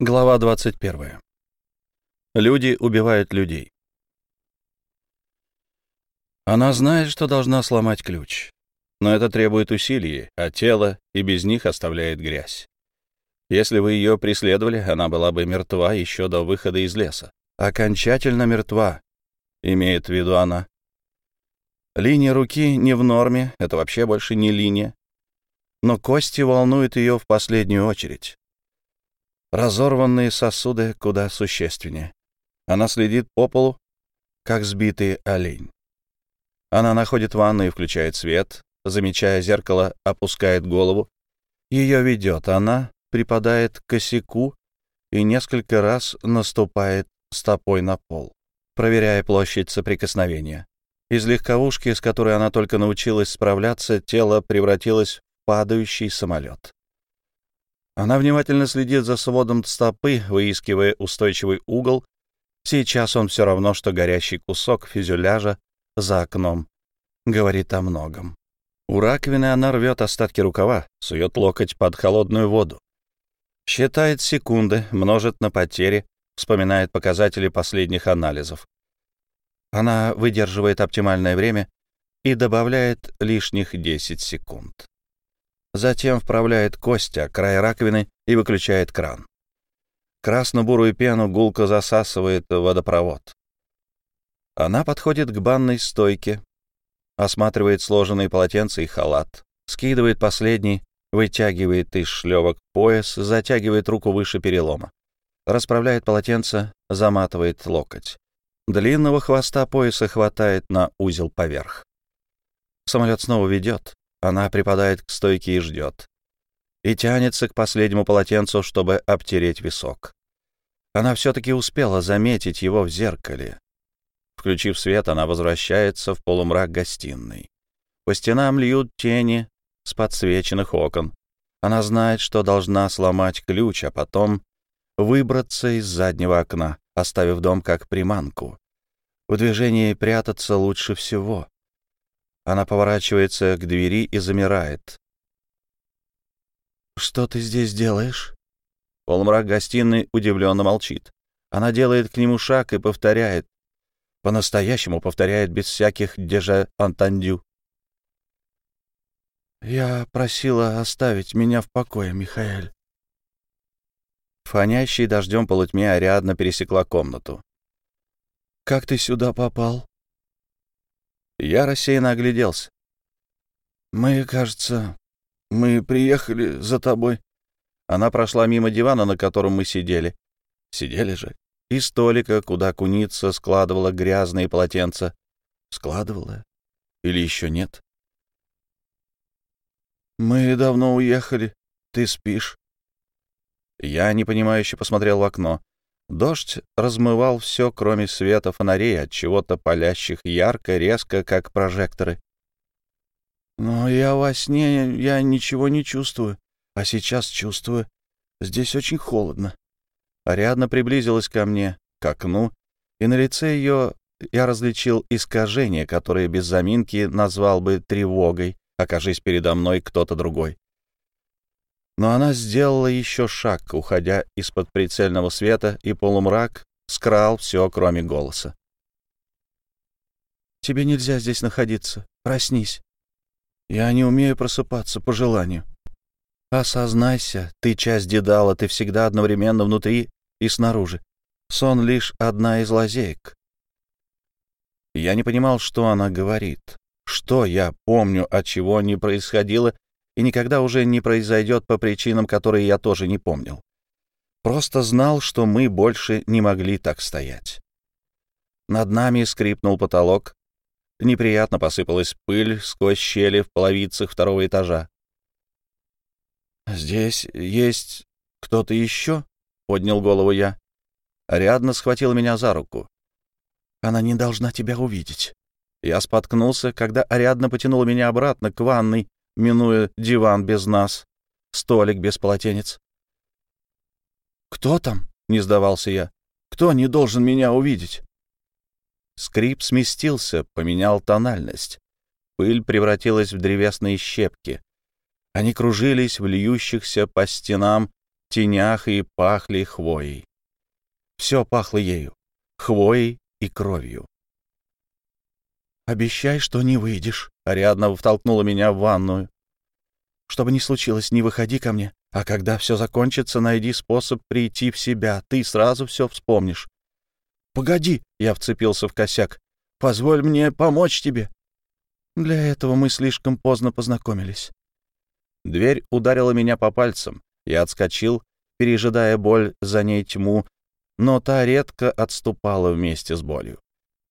Глава 21. Люди убивают людей. Она знает, что должна сломать ключ. Но это требует усилий, а тело и без них оставляет грязь. Если вы ее преследовали, она была бы мертва еще до выхода из леса. Окончательно мертва, имеет в виду она. Линия руки не в норме, это вообще больше не линия. Но кости волнуют ее в последнюю очередь. Разорванные сосуды куда существеннее. Она следит по полу, как сбитый олень. Она находит ванну и включает свет, замечая зеркало, опускает голову. Ее ведет, она припадает к косяку и несколько раз наступает стопой на пол, проверяя площадь соприкосновения. Из легковушки, с которой она только научилась справляться, тело превратилось в падающий самолет. Она внимательно следит за сводом стопы, выискивая устойчивый угол. Сейчас он все равно, что горящий кусок фюзеляжа за окном. Говорит о многом. У раковины она рвет остатки рукава, сует локоть под холодную воду. Считает секунды, множит на потери, вспоминает показатели последних анализов. Она выдерживает оптимальное время и добавляет лишних 10 секунд. Затем вправляет кость о край раковины и выключает кран. Красно-бурую пену гулко засасывает водопровод. Она подходит к банной стойке, осматривает сложенные полотенца и халат, скидывает последний, вытягивает из шлевок пояс, затягивает руку выше перелома, расправляет полотенце, заматывает локоть. Длинного хвоста пояса хватает на узел поверх. Самолет снова ведет. Она припадает к стойке и ждет. И тянется к последнему полотенцу, чтобы обтереть висок. Она все-таки успела заметить его в зеркале. Включив свет, она возвращается в полумрак гостиной. По стенам льют тени с подсвеченных окон. Она знает, что должна сломать ключ, а потом выбраться из заднего окна, оставив дом как приманку. В движении прятаться лучше всего. Она поворачивается к двери и замирает. «Что ты здесь делаешь?» Полумрак гостиной удивленно молчит. Она делает к нему шаг и повторяет. По-настоящему повторяет без всяких déjà entendu. «Я просила оставить меня в покое, Михаэль». Фонящий дождем полутьме Ариадна пересекла комнату. «Как ты сюда попал?» Я рассеянно огляделся. «Мы, кажется, мы приехали за тобой». Она прошла мимо дивана, на котором мы сидели. Сидели же. И столика, куда куница складывала грязные полотенца. Складывала? Или еще нет? «Мы давно уехали. Ты спишь?» Я непонимающе посмотрел в окно. Дождь размывал все, кроме света фонарей, от чего-то палящих ярко, резко, как прожекторы. «Но я во сне, я ничего не чувствую, а сейчас чувствую. Здесь очень холодно». Ариадна приблизилась ко мне, к окну, и на лице ее я различил искажение, которое без заминки назвал бы тревогой, окажись передо мной кто-то другой. Но она сделала еще шаг, уходя из-под прицельного света, и полумрак скрал все, кроме голоса. «Тебе нельзя здесь находиться. Проснись. Я не умею просыпаться по желанию. Осознайся, ты часть Дедала, ты всегда одновременно внутри и снаружи. Сон — лишь одна из лазеек». Я не понимал, что она говорит. Что я помню, от чего не происходило и никогда уже не произойдет по причинам, которые я тоже не помнил. Просто знал, что мы больше не могли так стоять. Над нами скрипнул потолок. Неприятно посыпалась пыль сквозь щели в половицах второго этажа. «Здесь есть кто-то еще?» — поднял голову я. Ариадна схватила меня за руку. «Она не должна тебя увидеть». Я споткнулся, когда Ариадна потянула меня обратно к ванной, минуя диван без нас, столик без полотенец. «Кто там?» — не сдавался я. «Кто не должен меня увидеть?» Скрип сместился, поменял тональность. Пыль превратилась в древесные щепки. Они кружились в льющихся по стенам тенях и пахли хвоей. Все пахло ею, хвоей и кровью. «Обещай, что не выйдешь», — Ариадна втолкнула меня в ванную. «Что бы ни случилось, не выходи ко мне, а когда все закончится, найди способ прийти в себя, ты сразу все вспомнишь». «Погоди», — я вцепился в косяк, — «позволь мне помочь тебе». Для этого мы слишком поздно познакомились. Дверь ударила меня по пальцам. Я отскочил, пережидая боль, за ней тьму, но та редко отступала вместе с болью.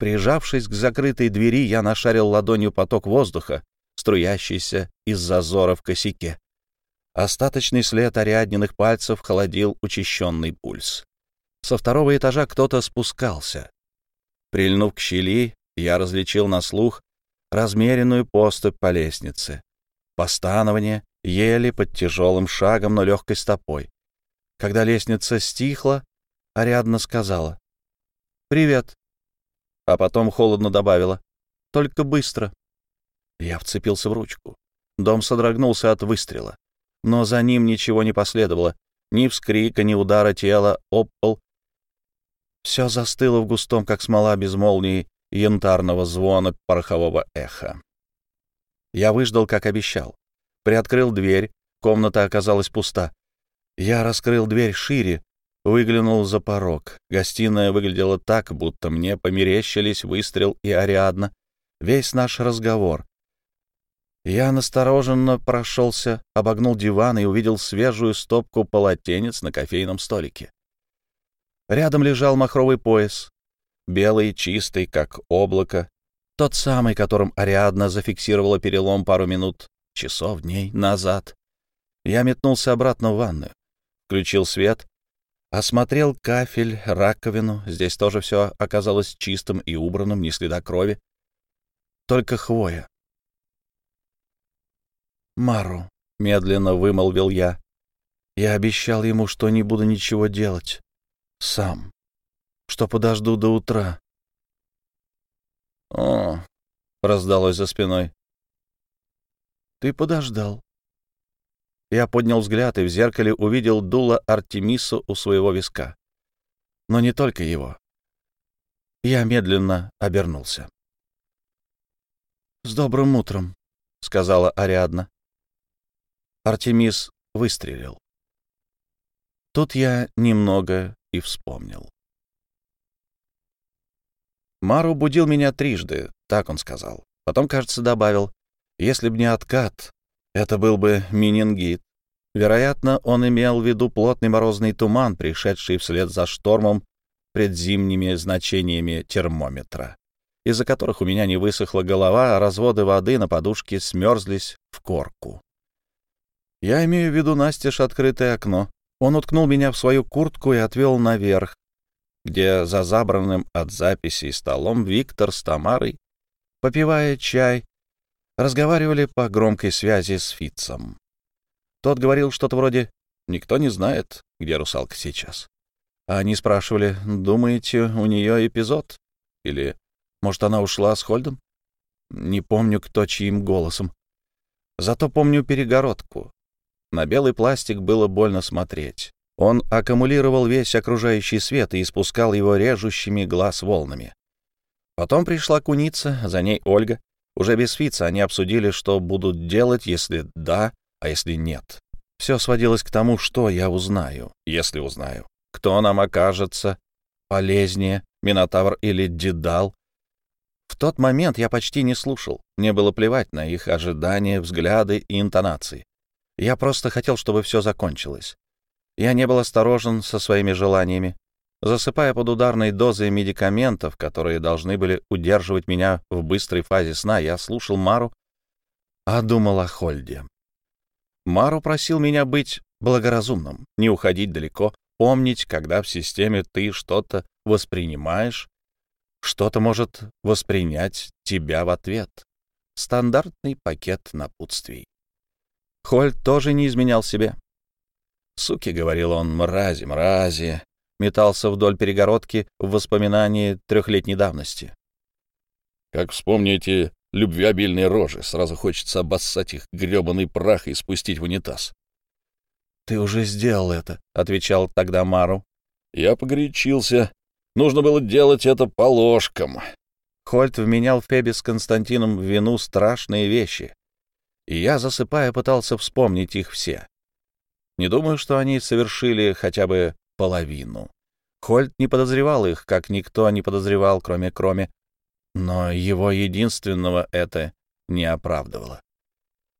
Прижавшись к закрытой двери, я нашарил ладонью поток воздуха, струящийся из зазора в косяке. Остаточный след Ариадниных пальцев холодил учащенный пульс. Со второго этажа кто-то спускался. Прильнув к щели, я различил на слух размеренную поступь по лестнице. Постанование еле под тяжелым шагом, но легкой стопой. Когда лестница стихла, Ариадна сказала «Привет», а потом холодно добавила «Только быстро». Я вцепился в ручку. Дом содрогнулся от выстрела. Но за ним ничего не последовало. Ни вскрика, ни удара тела об пол. Все застыло в густом, как смола без молнии, янтарного звона порохового эха. Я выждал, как обещал. Приоткрыл дверь, комната оказалась пуста. Я раскрыл дверь шире, выглянул за порог. Гостиная выглядела так, будто мне померещились выстрел и Ариадна. Весь наш разговор. Я настороженно прошелся, обогнул диван и увидел свежую стопку полотенец на кофейном столике. Рядом лежал махровый пояс, белый, чистый, как облако, тот самый, которым Ариадна зафиксировала перелом пару минут часов, дней назад. Я метнулся обратно в ванную, включил свет, осмотрел кафель, раковину. Здесь тоже все оказалось чистым и убранным, ни следа крови. Только хвоя. «Мару», — медленно вымолвил я. Я обещал ему, что не буду ничего делать. Сам. Что подожду до утра. «О!» — раздалось за спиной. Ты подождал. Я поднял взгляд и в зеркале увидел дуло Артемису у своего виска. Но не только его. Я медленно обернулся. «С добрым утром», — сказала Ариадна. Артемис выстрелил. Тут я немного и вспомнил. Мару будил меня трижды, так он сказал. Потом, кажется, добавил, если б не откат, это был бы менингит. Вероятно, он имел в виду плотный морозный туман, пришедший вслед за штормом предзимними значениями термометра, из-за которых у меня не высохла голова, а разводы воды на подушке смерзлись в корку. Я имею в виду настежь открытое окно. Он уткнул меня в свою куртку и отвел наверх, где за забранным от записей столом Виктор с Тамарой, попивая чай, разговаривали по громкой связи с Фитцем. Тот говорил что-то вроде «Никто не знает, где русалка сейчас». А они спрашивали «Думаете, у нее эпизод?» Или «Может, она ушла с Хольдом?» Не помню, кто чьим голосом. Зато помню перегородку. На белый пластик было больно смотреть. Он аккумулировал весь окружающий свет и испускал его режущими глаз волнами. Потом пришла куница, за ней Ольга, уже без Фица они обсудили, что будут делать, если да, а если нет. Все сводилось к тому, что я узнаю, если узнаю. Кто нам окажется полезнее, Минотавр или Дедал? В тот момент я почти не слушал. Мне было плевать на их ожидания, взгляды и интонации. Я просто хотел, чтобы все закончилось. Я не был осторожен со своими желаниями. Засыпая под ударной дозой медикаментов, которые должны были удерживать меня в быстрой фазе сна, я слушал Мару, а думал о Хольде. Мару просил меня быть благоразумным, не уходить далеко, помнить, когда в системе ты что-то воспринимаешь, что-то может воспринять тебя в ответ. Стандартный пакет напутствий. Хольд тоже не изменял себе. «Суки», — говорил он, — «мрази, мрази, метался вдоль перегородки в воспоминании трехлетней давности. Как вспомните любвеобильные рожи, сразу хочется обоссать их гребаный прах и спустить в унитаз. «Ты уже сделал это», — отвечал тогда Мару. «Я погорячился. Нужно было делать это по ложкам». Хольт вменял Фебе с Константином в вину страшные вещи. И я, засыпая, пытался вспомнить их все. Не думаю, что они совершили хотя бы половину. Хольт не подозревал их, как никто не подозревал, кроме Кроме, но его единственного это не оправдывало.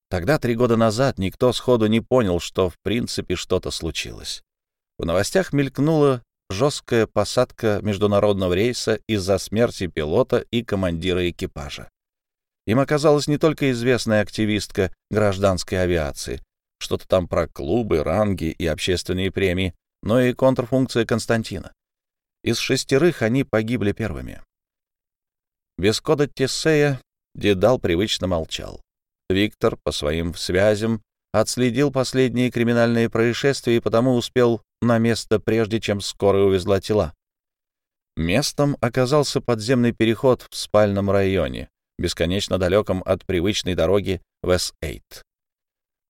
Тогда, три года назад, никто сходу не понял, что в принципе что-то случилось. В новостях мелькнула жесткая посадка международного рейса из-за смерти пилота и командира экипажа. Им оказалась не только известная активистка гражданской авиации, что-то там про клубы, ранги и общественные премии, но и контрфункция Константина. Из шестерых они погибли первыми. Без кода Тесея Дедал привычно молчал. Виктор по своим связям отследил последние криминальные происшествия и потому успел на место, прежде чем скорая увезла тела. Местом оказался подземный переход в спальном районе, бесконечно далеком от привычной дороги в С-8.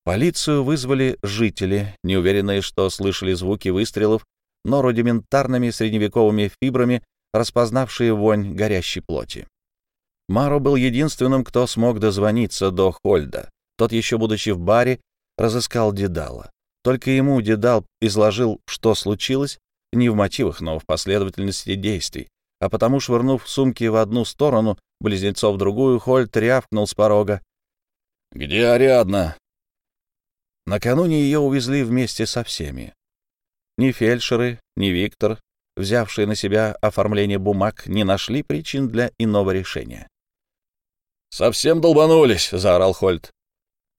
Полицию вызвали жители, неуверенные, что слышали звуки выстрелов, но рудиментарными средневековыми фибрами, распознавшие вонь горящей плоти. Маро был единственным, кто смог дозвониться до Хольда. Тот, еще будучи в баре, разыскал Дедала. Только ему Дедал изложил, что случилось, не в мотивах, но в последовательности действий. А потому, швырнув сумки в одну сторону, близнецов в другую, Хольд рявкнул с порога. «Где Ариадна?» Накануне ее увезли вместе со всеми. Ни фельдшеры, ни Виктор, взявшие на себя оформление бумаг, не нашли причин для иного решения. «Совсем долбанулись!» — заорал Хольт.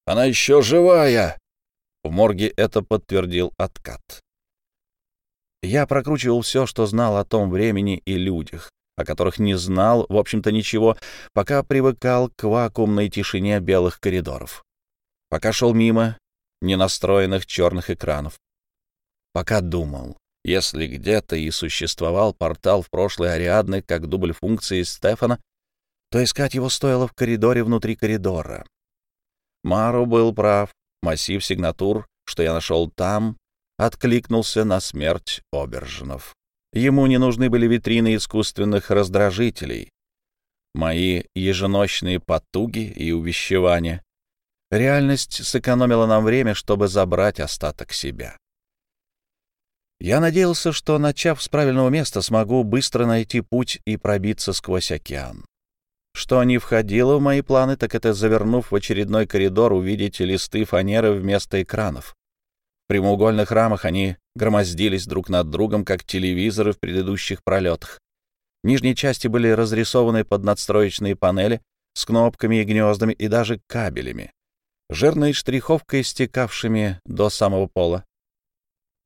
«Она еще живая!» В морге это подтвердил откат. Я прокручивал все, что знал о том времени и людях, о которых не знал, в общем-то, ничего, пока привыкал к вакуумной тишине белых коридоров. Пока шел мимо ненастроенных черных экранов. Пока думал, если где-то и существовал портал в прошлой Ариадны как дубль функции Стефана, то искать его стоило в коридоре внутри коридора. Мару был прав. Массив сигнатур, что я нашел там, откликнулся на смерть Обержинов. Ему не нужны были витрины искусственных раздражителей, мои еженочные потуги и увещевания. Реальность сэкономила нам время, чтобы забрать остаток себя. Я надеялся, что, начав с правильного места, смогу быстро найти путь и пробиться сквозь океан. Что не входило в мои планы, так это, завернув в очередной коридор, увидеть листы фанеры вместо экранов. В прямоугольных рамах они громоздились друг над другом, как телевизоры в предыдущих пролетах. Нижние части были разрисованы под надстроечные панели с кнопками и гнездами и даже кабелями, жирной штриховкой, стекавшими до самого пола.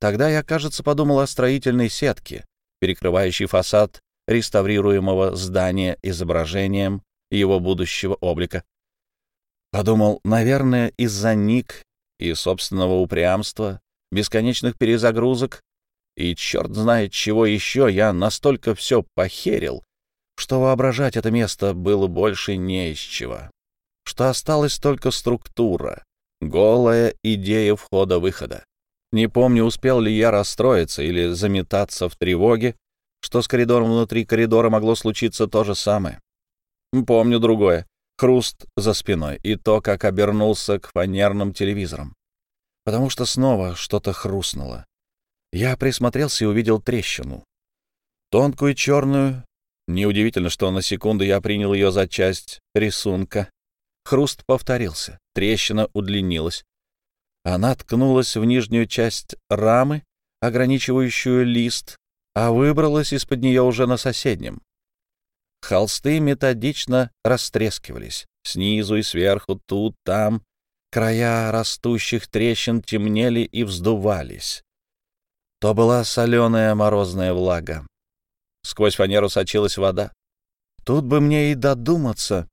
Тогда я, кажется, подумал о строительной сетке, перекрывающей фасад реставрируемого здания изображением его будущего облика. Подумал, наверное, из-за ник и собственного упрямства, бесконечных перезагрузок и черт знает чего еще, я настолько все похерил, что воображать это место было больше не из чего. Что осталась только структура, голая идея входа-выхода. Не помню, успел ли я расстроиться или заметаться в тревоге, что с коридором внутри коридора могло случиться то же самое. Помню другое. Хруст за спиной и то, как обернулся к фанерным телевизорам. Потому что снова что-то хрустнуло. Я присмотрелся и увидел трещину. Тонкую черную. Неудивительно, что на секунду я принял ее за часть рисунка. Хруст повторился. Трещина удлинилась. Она ткнулась в нижнюю часть рамы, ограничивающую лист, а выбралась из-под нее уже на соседнем. Холсты методично растрескивались. Снизу и сверху, тут, там. Края растущих трещин темнели и вздувались. То была соленая морозная влага. Сквозь фанеру сочилась вода. Тут бы мне и додуматься.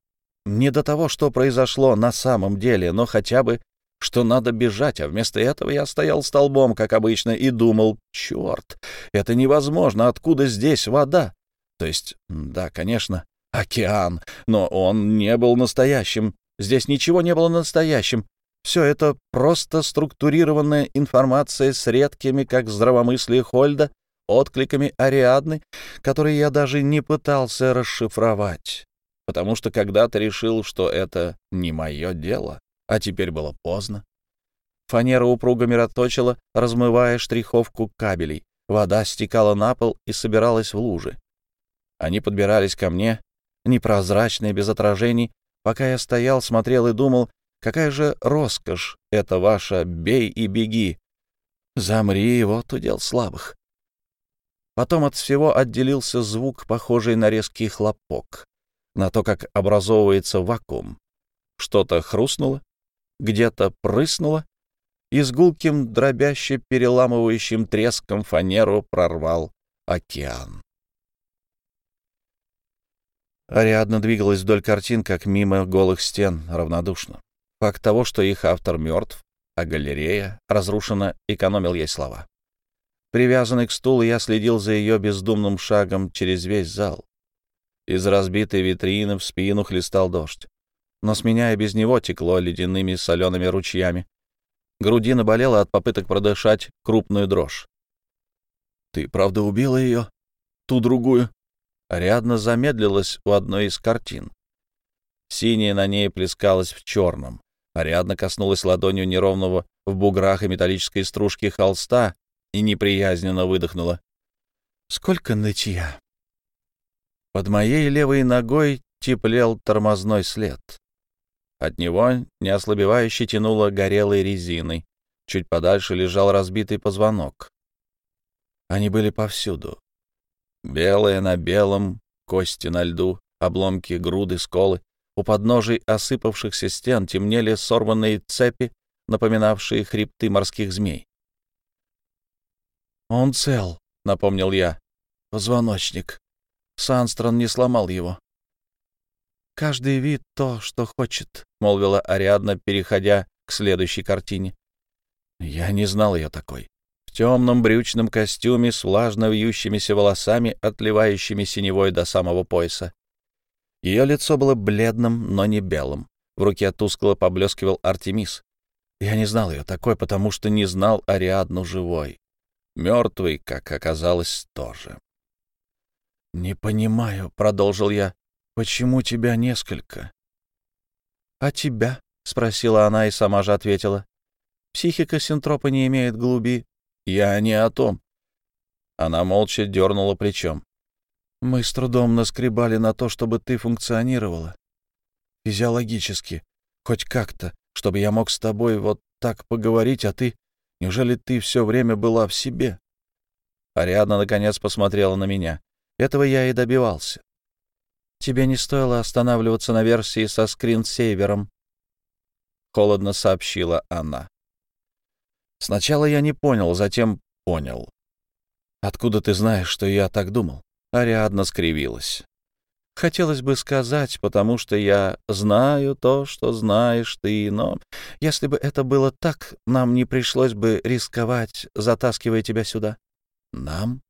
Не до того, что произошло на самом деле, но хотя бы что надо бежать, а вместо этого я стоял столбом, как обычно, и думал, черт, это невозможно, откуда здесь вода? То есть, да, конечно, океан, но он не был настоящим, здесь ничего не было настоящим, Все это просто структурированная информация с редкими, как здравомыслие Хольда, откликами Ариадны, которые я даже не пытался расшифровать, потому что когда-то решил, что это не мое дело, а теперь было поздно. Фанера упруго мироточила, размывая штриховку кабелей. Вода стекала на пол и собиралась в лужи. Они подбирались ко мне, непрозрачные, без отражений, пока я стоял, смотрел и думал, какая же роскошь это ваша «бей и беги». Замри, вот удел слабых. Потом от всего отделился звук, похожий на резкий хлопок, на то, как образовывается вакуум. Что-то хрустнуло, где-то прыснуло, и с гулким, дробяще переламывающим треском фанеру прорвал океан. Ариадна двигалась вдоль картин, как мимо голых стен, равнодушно. Факт того, что их автор мертв, а галерея разрушена, экономил ей слова. Привязанный к стулу, я следил за ее бездумным шагом через весь зал. Из разбитой витрины в спину хлестал дождь. Но с меня и без него текло ледяными солеными ручьями. Грудина болела от попыток продышать крупную дрожь. «Ты правда убила ее? Ту другую?» Рядно замедлилась у одной из картин. Синее на ней плескалось в черном. Ариадна коснулась ладонью неровного в буграх и металлической стружки холста и неприязненно выдохнула. «Сколько нытья!» Под моей левой ногой теплел тормозной след. От него неослабевающе тянуло горелой резиной. Чуть подальше лежал разбитый позвонок. Они были повсюду. Белые на белом, кости на льду, обломки, груды, сколы. У подножий осыпавшихся стен темнели сорванные цепи, напоминавшие хребты морских змей. «Он цел», — напомнил я. «Позвоночник. Санстрон не сломал его». «Каждый вид то, что хочет», — молвила Ариадна, переходя к следующей картине. Я не знал ее такой. В темном брючном костюме с влажно вьющимися волосами, отливающими синевой до самого пояса. Ее лицо было бледным, но не белым. В руке тускло поблескивал Артемис. Я не знал ее такой, потому что не знал Ариадну живой. Мертвый, как оказалось, тоже. «Не понимаю», — продолжил я, — «почему тебя несколько?» «А тебя?» — спросила она и сама же ответила. «Психика синтропа не имеет глуби». «Я не о том». Она молча дернула плечом. «Мы с трудом наскребали на то, чтобы ты функционировала. Физиологически, хоть как-то, чтобы я мог с тобой вот так поговорить, а ты Неужели ты все время была в себе?» Ариадна, наконец, посмотрела на меня. Этого я и добивался. «Тебе не стоило останавливаться на версии со скринсейвером», — холодно сообщила она. Сначала я не понял, затем понял. «Откуда ты знаешь, что я так думал?» Ариадна скривилась. Хотелось бы сказать, потому что я знаю то, что знаешь ты, но если бы это было так, нам не пришлось бы рисковать, затаскивая тебя сюда. Нам?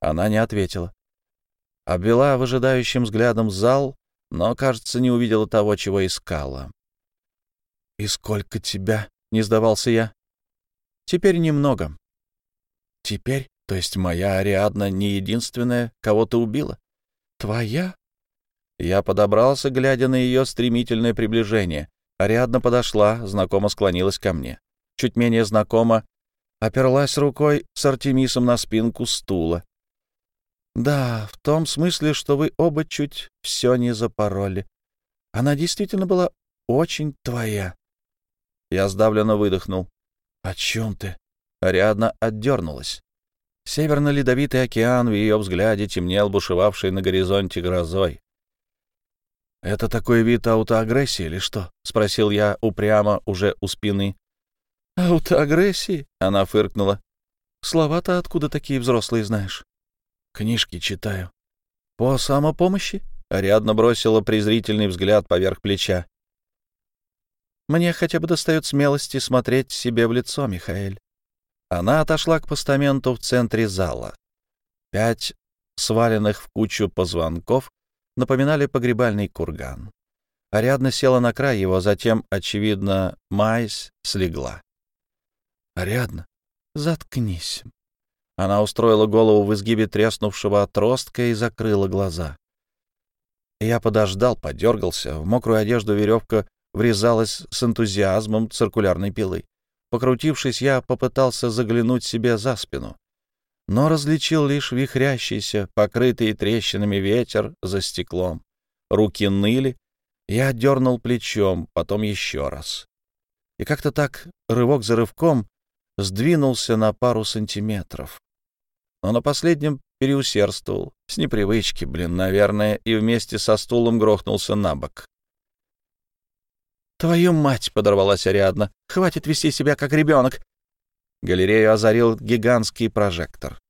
Она не ответила. Обвела выжидающим взглядом зал, но, кажется, не увидела того, чего искала. «И сколько тебя?» — не сдавался я. «Теперь немного». «Теперь? То есть моя Ариадна не единственная, кого ты убила?» «Твоя?» Я подобрался, глядя на ее стремительное приближение. Ариадна подошла, знакомо склонилась ко мне. Чуть менее знакомо оперлась рукой с Артемисом на спинку стула. «Да, в том смысле, что вы оба чуть все не запороли. Она действительно была очень твоя». Я сдавленно выдохнул. «О чем ты?» Ариадна отдернулась. Северно-ледовитый океан в ее взгляде темнел, бушевавший на горизонте грозой. «Это такой вид аутоагрессии или что?» — спросил я упрямо уже у спины. «Аутоагрессии?» — она фыркнула. «Слова-то откуда такие взрослые знаешь?» «Книжки читаю». «По самопомощи?» — Ариадна бросила презрительный взгляд поверх плеча. «Мне хотя бы достает смелости смотреть себе в лицо, Михаэль». Она отошла к постаменту в центре зала. Пять сваленных в кучу позвонков напоминали погребальный курган. Ариадна села на край его, затем, очевидно, Майс слегла. «Ариадна, заткнись». Она устроила голову в изгибе треснувшего отростка и закрыла глаза. Я подождал, подергался. В мокрую одежду веревка врезалась с энтузиазмом циркулярной пилы. Покрутившись, я попытался заглянуть себе за спину, но различил лишь вихрящийся, покрытый трещинами ветер за стеклом. Руки ныли, я дернул плечом, потом еще раз. И как-то так, рывок за рывком, сдвинулся на пару сантиметров. Но на последнем переусердствовал, с непривычки, блин, наверное, и вместе со стулом грохнулся на бок. «Твою мать!» — подорвалась Ариадна. «Хватит вести себя как ребенок!» Галерею озарил гигантский прожектор.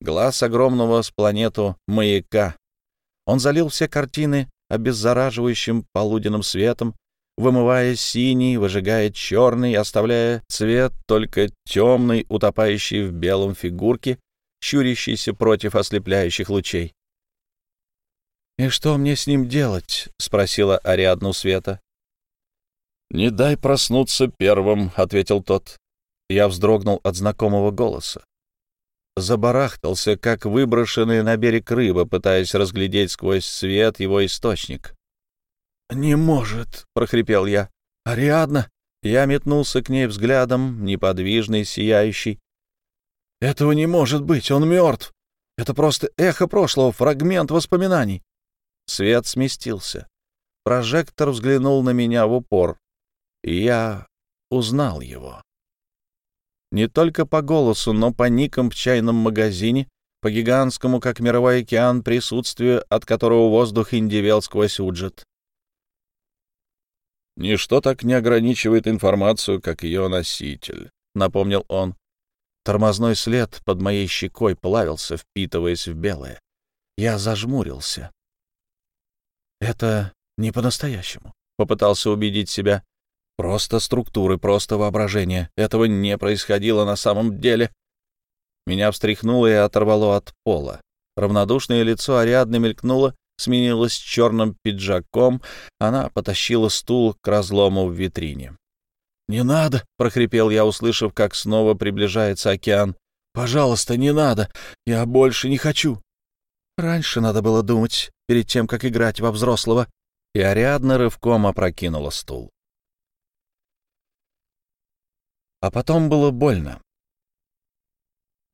Глаз огромного с планету маяка. Он залил все картины обеззараживающим полуденным светом, вымывая синий, выжигая черный, оставляя цвет только темный, утопающий в белом фигурке, щурящийся против ослепляющих лучей. «И что мне с ним делать?» — спросила Ариадну Света. «Не дай проснуться первым», — ответил тот. Я вздрогнул от знакомого голоса. Забарахтался, как выброшенный на берег рыба, пытаясь разглядеть сквозь свет его источник. «Не может», — прохрипел я. «Ариадна!» Я метнулся к ней взглядом, неподвижный, сияющий. «Этого не может быть, он мертв! Это просто эхо прошлого, фрагмент воспоминаний!» Свет сместился. Прожектор взглянул на меня в упор и я узнал его. Не только по голосу, но по никам в чайном магазине, по гигантскому, как мировой океан, присутствию, от которого воздух индивел сквозь уджет. «Ничто так не ограничивает информацию, как ее носитель», — напомнил он. Тормозной след под моей щекой плавился, впитываясь в белое. Я зажмурился. «Это не по-настоящему», — попытался убедить себя. Просто структуры, просто воображение. Этого не происходило на самом деле. Меня встряхнуло и оторвало от пола. Равнодушное лицо Ариадны мелькнуло, сменилось черным пиджаком. Она потащила стул к разлому в витрине. «Не надо!» — прохрипел я, услышав, как снова приближается океан. «Пожалуйста, не надо! Я больше не хочу!» Раньше надо было думать, перед тем, как играть во взрослого. И Ариадна рывком опрокинула стул. А потом было больно.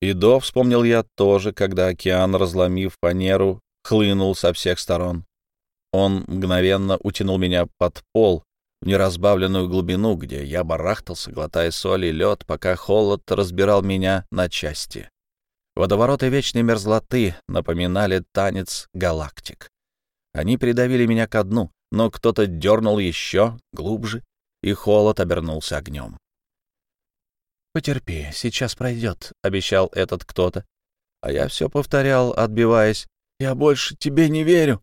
И до, вспомнил я тоже, когда океан, разломив фанеру, хлынул со всех сторон. Он мгновенно утянул меня под пол, в неразбавленную глубину, где я барахтался, глотая соль и лед, пока холод разбирал меня на части. Водовороты вечной мерзлоты напоминали танец галактик. Они придавили меня ко дну, но кто-то дернул еще глубже, и холод обернулся огнем. «Потерпи, сейчас пройдет», — обещал этот кто-то. А я все повторял, отбиваясь. «Я больше тебе не верю».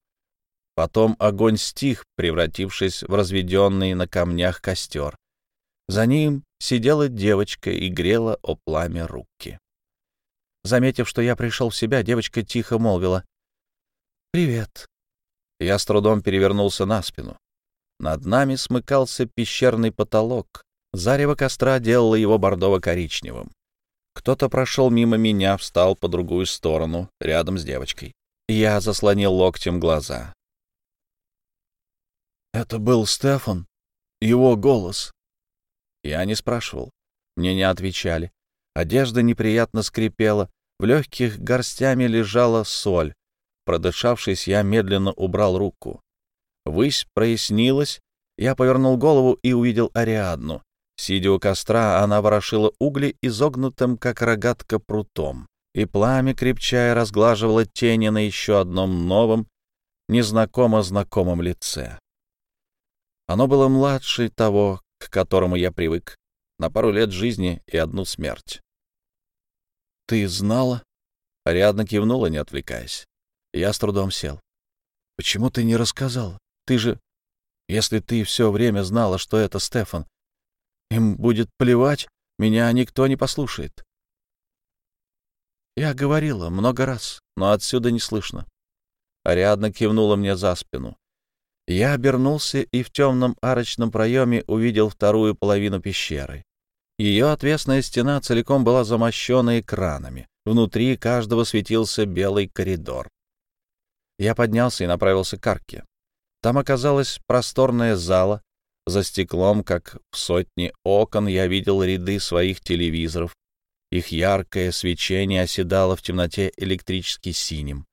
Потом огонь стих, превратившись в разведенный на камнях костер. За ним сидела девочка и грела о пламя руки. Заметив, что я пришел в себя, девочка тихо молвила. «Привет». Я с трудом перевернулся на спину. Над нами смыкался пещерный потолок, Зарево костра делало его бордово-коричневым. Кто-то прошел мимо меня, встал по другую сторону, рядом с девочкой. Я заслонил локтем глаза. Это был Стефан. Его голос. Я не спрашивал. Мне не отвечали. Одежда неприятно скрипела. В легких горстями лежала соль. Продышавшись, я медленно убрал руку. Высь прояснилась. Я повернул голову и увидел Ариадну. Сидя у костра, она ворошила угли изогнутым, как рогатка, прутом, и пламя, крепчая, разглаживало тени на еще одном новом, незнакомо-знакомом лице. Оно было младше того, к которому я привык, на пару лет жизни и одну смерть. «Ты знала?» — Ариадна кивнула, не отвлекаясь. Я с трудом сел. «Почему ты не рассказал? Ты же... Если ты все время знала, что это Стефан, им будет плевать, меня никто не послушает. Я говорила много раз, но отсюда не слышно. Ариадна кивнула мне за спину. Я обернулся и в темном арочном проеме увидел вторую половину пещеры. Ее отвесная стена целиком была замощена экранами. Внутри каждого светился белый коридор. Я поднялся и направился к арке. Там оказалась просторная зала. За стеклом, как в сотне окон, я видел ряды своих телевизоров. Их яркое свечение оседало в темноте электрически синим.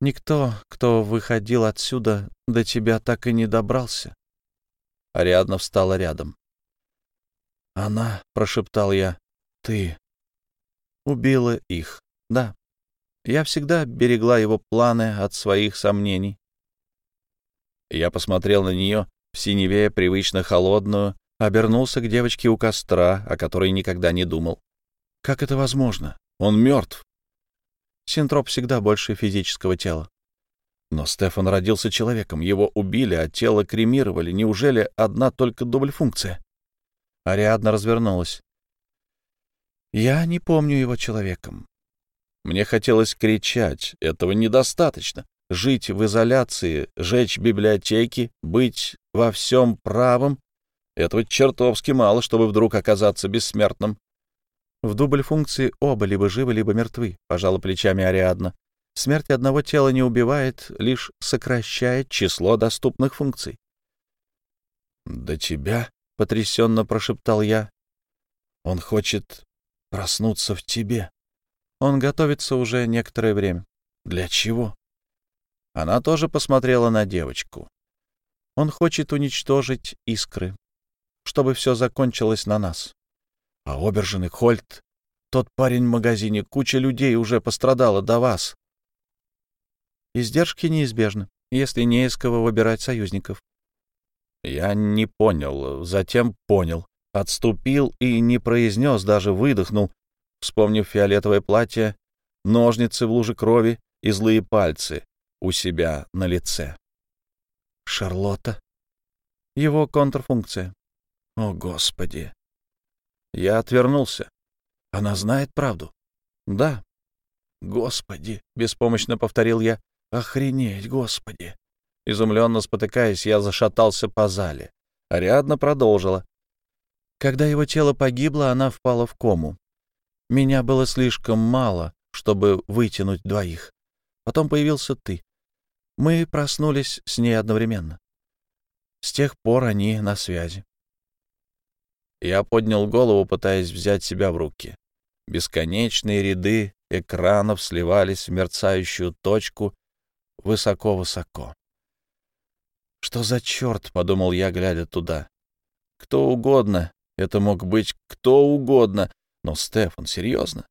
Никто, кто выходил отсюда, до тебя так и не добрался. Ариадна встала рядом. «Она», — прошептал я, — «ты». Убила их, да. Я всегда берегла его планы от своих сомнений. Я посмотрел на нее, в синеве привычно холодную, обернулся к девочке у костра, о которой никогда не думал. Как это возможно? Он мертв. Синтроп всегда больше физического тела. Но Стефан родился человеком, его убили, а тело кремировали. Неужели одна только дубль-функция? Ариадна развернулась. Я не помню его человеком. Мне хотелось кричать, этого недостаточно. Жить в изоляции, жечь библиотеки, быть во всем правым — этого чертовски мало, чтобы вдруг оказаться бессмертным. В дубль функции оба либо живы, либо мертвы, — пожала плечами Ариадна. Смерть одного тела не убивает, лишь сокращает число доступных функций. «До тебя?» — потрясенно прошептал я. «Он хочет проснуться в тебе. Он готовится уже некоторое время. Для чего?» Она тоже посмотрела на девочку. «Он хочет уничтожить искры, чтобы все закончилось на нас. А Обержин и Хольт, тот парень в магазине, куча людей уже пострадала до вас. Издержки неизбежны, если не из кого выбирать союзников. Я не понял, затем понял. Отступил и не произнес, даже выдохнул, вспомнив фиолетовое платье, ножницы в луже крови и злые пальцы у себя на лице. Шарлотта. Его контрфункция. О, Господи! Я отвернулся. Она знает правду? Да. Господи, беспомощно повторил я. Охренеть, Господи. Изумленно спотыкаясь, я зашатался по зале. Ариадна продолжила. Когда его тело погибло, она впала в кому. Меня было слишком мало, чтобы вытянуть двоих. Потом появился ты. Мы проснулись с ней одновременно. С тех пор они на связи. Я поднял голову, пытаясь взять себя в руки. Бесконечные ряды экранов сливались в мерцающую точку высоко-высоко. «Что за черт?» — подумал я, глядя туда. «Кто угодно. Это мог быть кто угодно. Но Стефан, серьезно?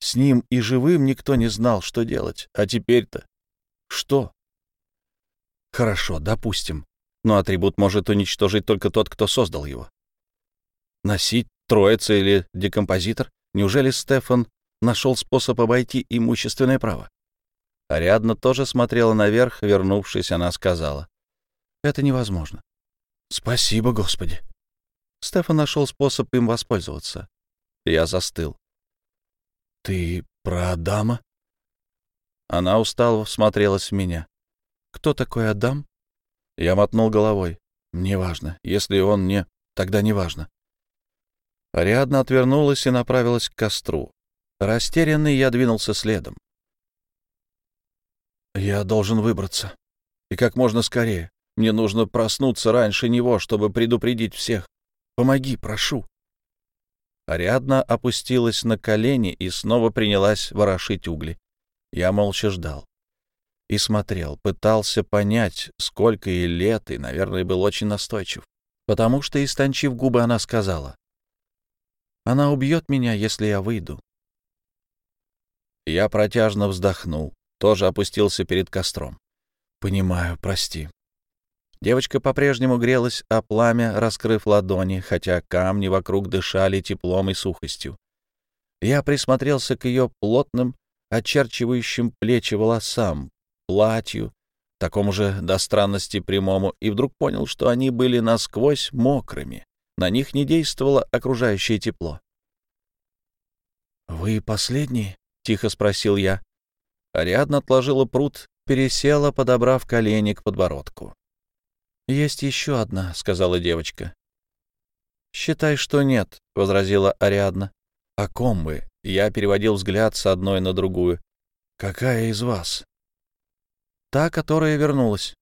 С ним и живым никто не знал, что делать. А теперь-то... Что?» «Хорошо, допустим. Но атрибут может уничтожить только тот, кто создал его. Носить троица или декомпозитор? Неужели Стефан нашел способ обойти имущественное право? Ариадна тоже смотрела наверх, вернувшись, она сказала. «Это невозможно». «Спасибо, Господи». Стефан нашел способ им воспользоваться. Я застыл. «Ты про Адама?» Она устало всмотрелась в меня. «Кто такой Адам?» Я мотнул головой. «Неважно. Если он не... Тогда неважно. Ариадна отвернулась и направилась к костру. Растерянный я двинулся следом. «Я должен выбраться. И как можно скорее. Мне нужно проснуться раньше него, чтобы предупредить всех. Помоги, прошу». Ариадна опустилась на колени и снова принялась ворошить угли. Я молча ждал. И смотрел, пытался понять, сколько ей лет, и, наверное, был очень настойчив. Потому что, истончив губы, она сказала, она убьет меня, если я выйду. Я протяжно вздохнул, тоже опустился перед костром. Понимаю, прости. Девочка по-прежнему грелась, а пламя, раскрыв ладони, хотя камни вокруг дышали теплом и сухостью. Я присмотрелся к ее плотным, очерчивающим плечи волосам, платью, такому же до странности прямому, и вдруг понял, что они были насквозь мокрыми. На них не действовало окружающее тепло. «Вы последний?» — тихо спросил я. Ариадна отложила пруд пересела, подобрав колени к подбородку. «Есть еще одна», — сказала девочка. «Считай, что нет», — возразила Ариадна. «О ком вы?» — я переводил взгляд с одной на другую. «Какая из вас?» «Та, которая вернулась».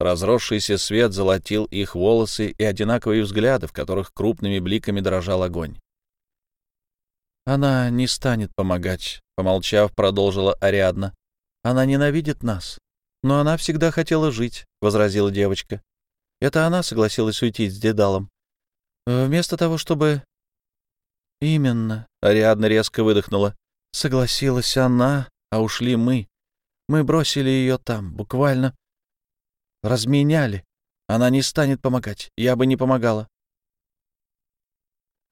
Разросшийся свет золотил их волосы и одинаковые взгляды, в которых крупными бликами дрожал огонь. «Она не станет помогать», — помолчав, продолжила Ариадна. «Она ненавидит нас. Но она всегда хотела жить», — возразила девочка. «Это она согласилась уйти с Дедалом. Вместо того, чтобы...» «Именно», — Ариадна резко выдохнула. «Согласилась она, а ушли мы. Мы бросили ее там, буквально разменяли. Она не станет помогать. Я бы не помогала.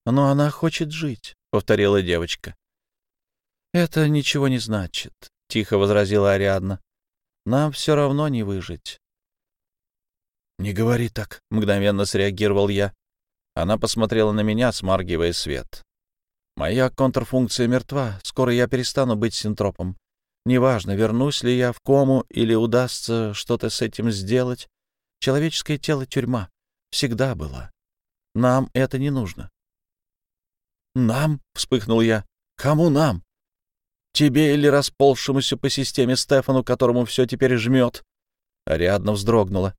Но она хочет жить. — повторила девочка. «Это ничего не значит», — тихо возразила Ариадна. «Нам все равно не выжить». «Не говори так», — мгновенно среагировал я. Она посмотрела на меня, смаргивая свет. «Моя контрфункция мертва. Скоро я перестану быть синтропом. Неважно, вернусь ли я в кому или удастся что-то с этим сделать. Человеческое тело — тюрьма. Всегда была. Нам это не нужно. «Нам?» — вспыхнул я. «Кому нам? Тебе или расползшемуся по системе Стефану, которому все теперь жмет?» Ариадна вздрогнула.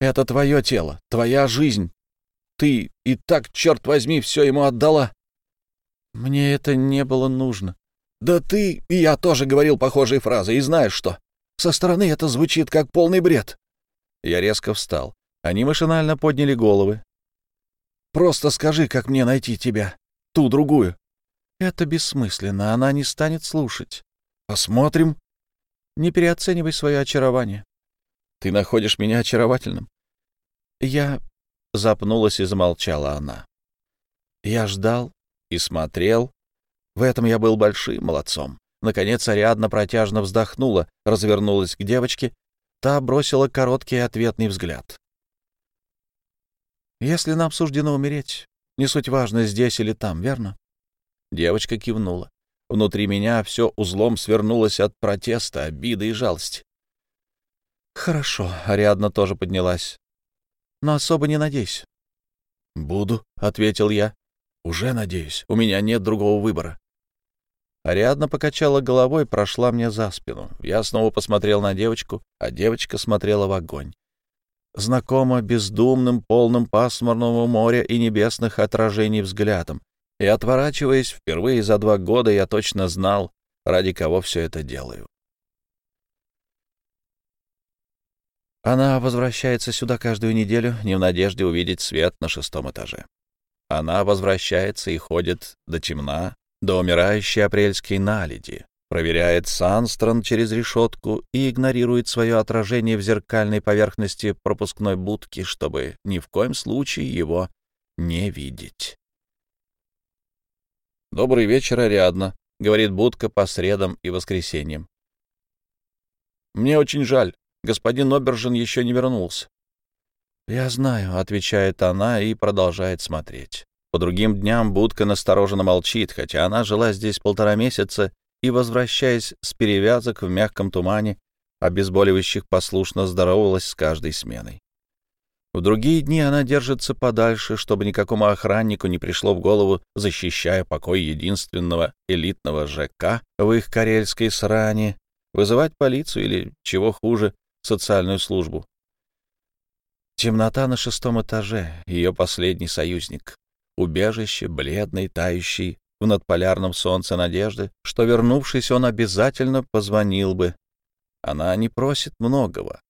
«Это твое тело, твоя жизнь. Ты и так, черт возьми, все ему отдала». «Мне это не было нужно». «Да ты и я тоже говорил похожие фразы, и знаешь что? Со стороны это звучит как полный бред». Я резко встал. Они машинально подняли головы. «Просто скажи, как мне найти тебя ту другую. Это бессмысленно, она не станет слушать. Посмотрим. Не переоценивай свое очарование. Ты находишь меня очаровательным? Я... Запнулась и замолчала она. Я ждал и смотрел. В этом я был большим молодцом. Наконец Ариадна протяжно вздохнула, развернулась к девочке. Та бросила короткий ответный взгляд. «Если нам суждено умереть, не суть важно, здесь или там, верно?» Девочка кивнула. Внутри меня все узлом свернулось от протеста, обиды и жалости. «Хорошо», — Ариадна тоже поднялась. «Но особо не надейся». «Буду», — ответил я. «Уже надеюсь. У меня нет другого выбора». Ариадна покачала головой, прошла мне за спину. Я снова посмотрел на девочку, а девочка смотрела в огонь знакомо бездумным, полным пасмурного моря и небесных отражений взглядом. И, отворачиваясь, впервые за два года я точно знал, ради кого все это делаю. Она возвращается сюда каждую неделю, не в надежде увидеть свет на шестом этаже. Она возвращается и ходит до темна, до умирающей апрельской наледи, проверяет Санстрон через решетку и игнорирует свое отражение в зеркальной поверхности пропускной будки, чтобы ни в коем случае его не видеть. «Добрый вечер, Ариадна», — говорит будка по средам и воскресеньям. «Мне очень жаль. Господин Обержин еще не вернулся». «Я знаю», — отвечает она и продолжает смотреть. По другим дням будка настороженно молчит, хотя она жила здесь полтора месяца и, возвращаясь с перевязок в мягком тумане, обезболивающих послушно здоровалась с каждой сменой. В другие дни она держится подальше, чтобы никакому охраннику не пришло в голову, защищая покой единственного элитного ЖК в их карельской сране, вызывать полицию или, чего хуже, социальную службу. Темнота на шестом этаже, ее последний союзник. Убежище, бледный, тающий в надполярном солнце надежды, что, вернувшись, он обязательно позвонил бы. Она не просит многого.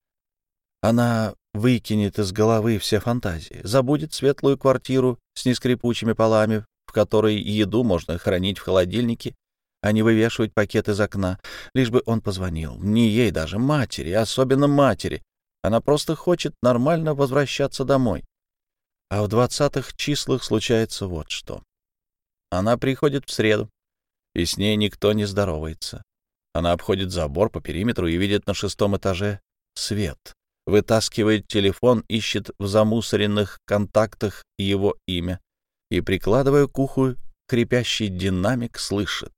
Она выкинет из головы все фантазии, забудет светлую квартиру с нескрипучими полами, в которой еду можно хранить в холодильнике, а не вывешивать пакет из окна, лишь бы он позвонил. Не ей даже, матери, особенно матери. Она просто хочет нормально возвращаться домой. А в двадцатых числах случается вот что. Она приходит в среду, и с ней никто не здоровается. Она обходит забор по периметру и видит на шестом этаже свет. Вытаскивает телефон, ищет в замусоренных контактах его имя и, прикладывая к уху крепящий динамик, слышит.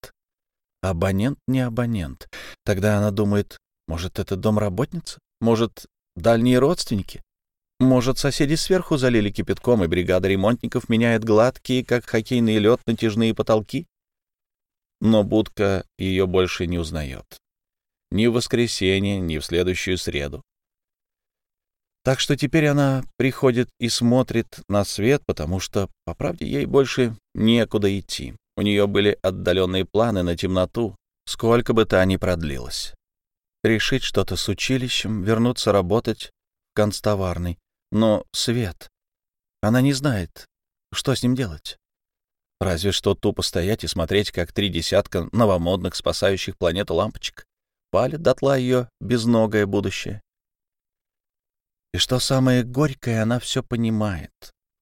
Абонент не абонент. Тогда она думает, Может, это домработница? Может, дальние родственники? Может, соседи сверху залили кипятком, и бригада ремонтников меняет гладкие, как хоккейный лед, натяжные потолки? Но будка ее больше не узнает. Ни в воскресенье, ни в следующую среду. Так что теперь она приходит и смотрит на свет, потому что, по правде, ей больше некуда идти. У нее были отдаленные планы на темноту, сколько бы та ни продлилась. Решить что-то с училищем, вернуться работать в констоварной. Но свет... Она не знает, что с ним делать. Разве что тупо стоять и смотреть, как три десятка новомодных, спасающих планету лампочек палят дотла ее безногое будущее. И что самое горькое, она все понимает.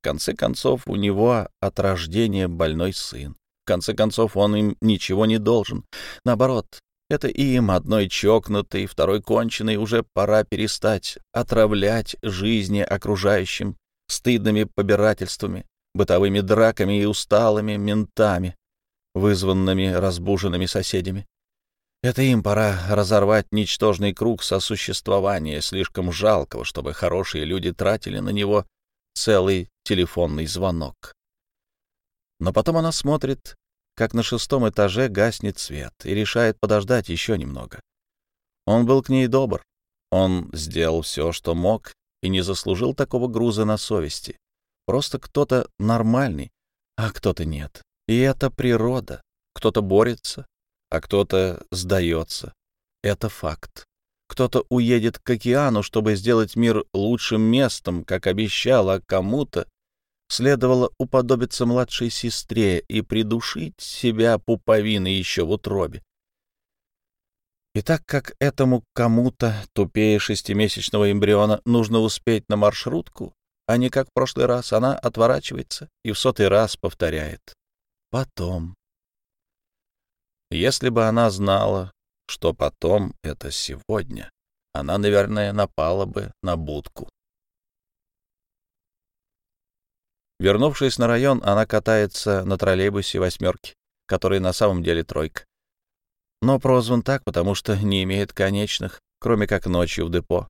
В конце концов, у него от рождения больной сын. В конце концов, он им ничего не должен. Наоборот, это им, одной чокнутой, второй конченой, уже пора перестать отравлять жизни окружающим стыдными побирательствами, бытовыми драками и усталыми ментами, вызванными разбуженными соседями. Это им пора разорвать ничтожный круг сосуществования, слишком жалкого, чтобы хорошие люди тратили на него целый телефонный звонок. Но потом она смотрит, как на шестом этаже гаснет свет, и решает подождать еще немного. Он был к ней добр. Он сделал все, что мог, и не заслужил такого груза на совести. Просто кто-то нормальный, а кто-то нет. И это природа. Кто-то борется, а кто-то сдается. Это факт. Кто-то уедет к океану, чтобы сделать мир лучшим местом, как обещал, а кому-то следовало уподобиться младшей сестре и придушить себя пуповиной еще в утробе. И так как этому кому-то, тупее шестимесячного эмбриона, нужно успеть на маршрутку, а не как в прошлый раз, она отворачивается и в сотый раз повторяет. Потом. Если бы она знала, что потом — это сегодня, она, наверное, напала бы на будку. Вернувшись на район, она катается на троллейбусе «восьмерки», который на самом деле тройка. Но прозван так, потому что не имеет конечных, кроме как ночью в депо.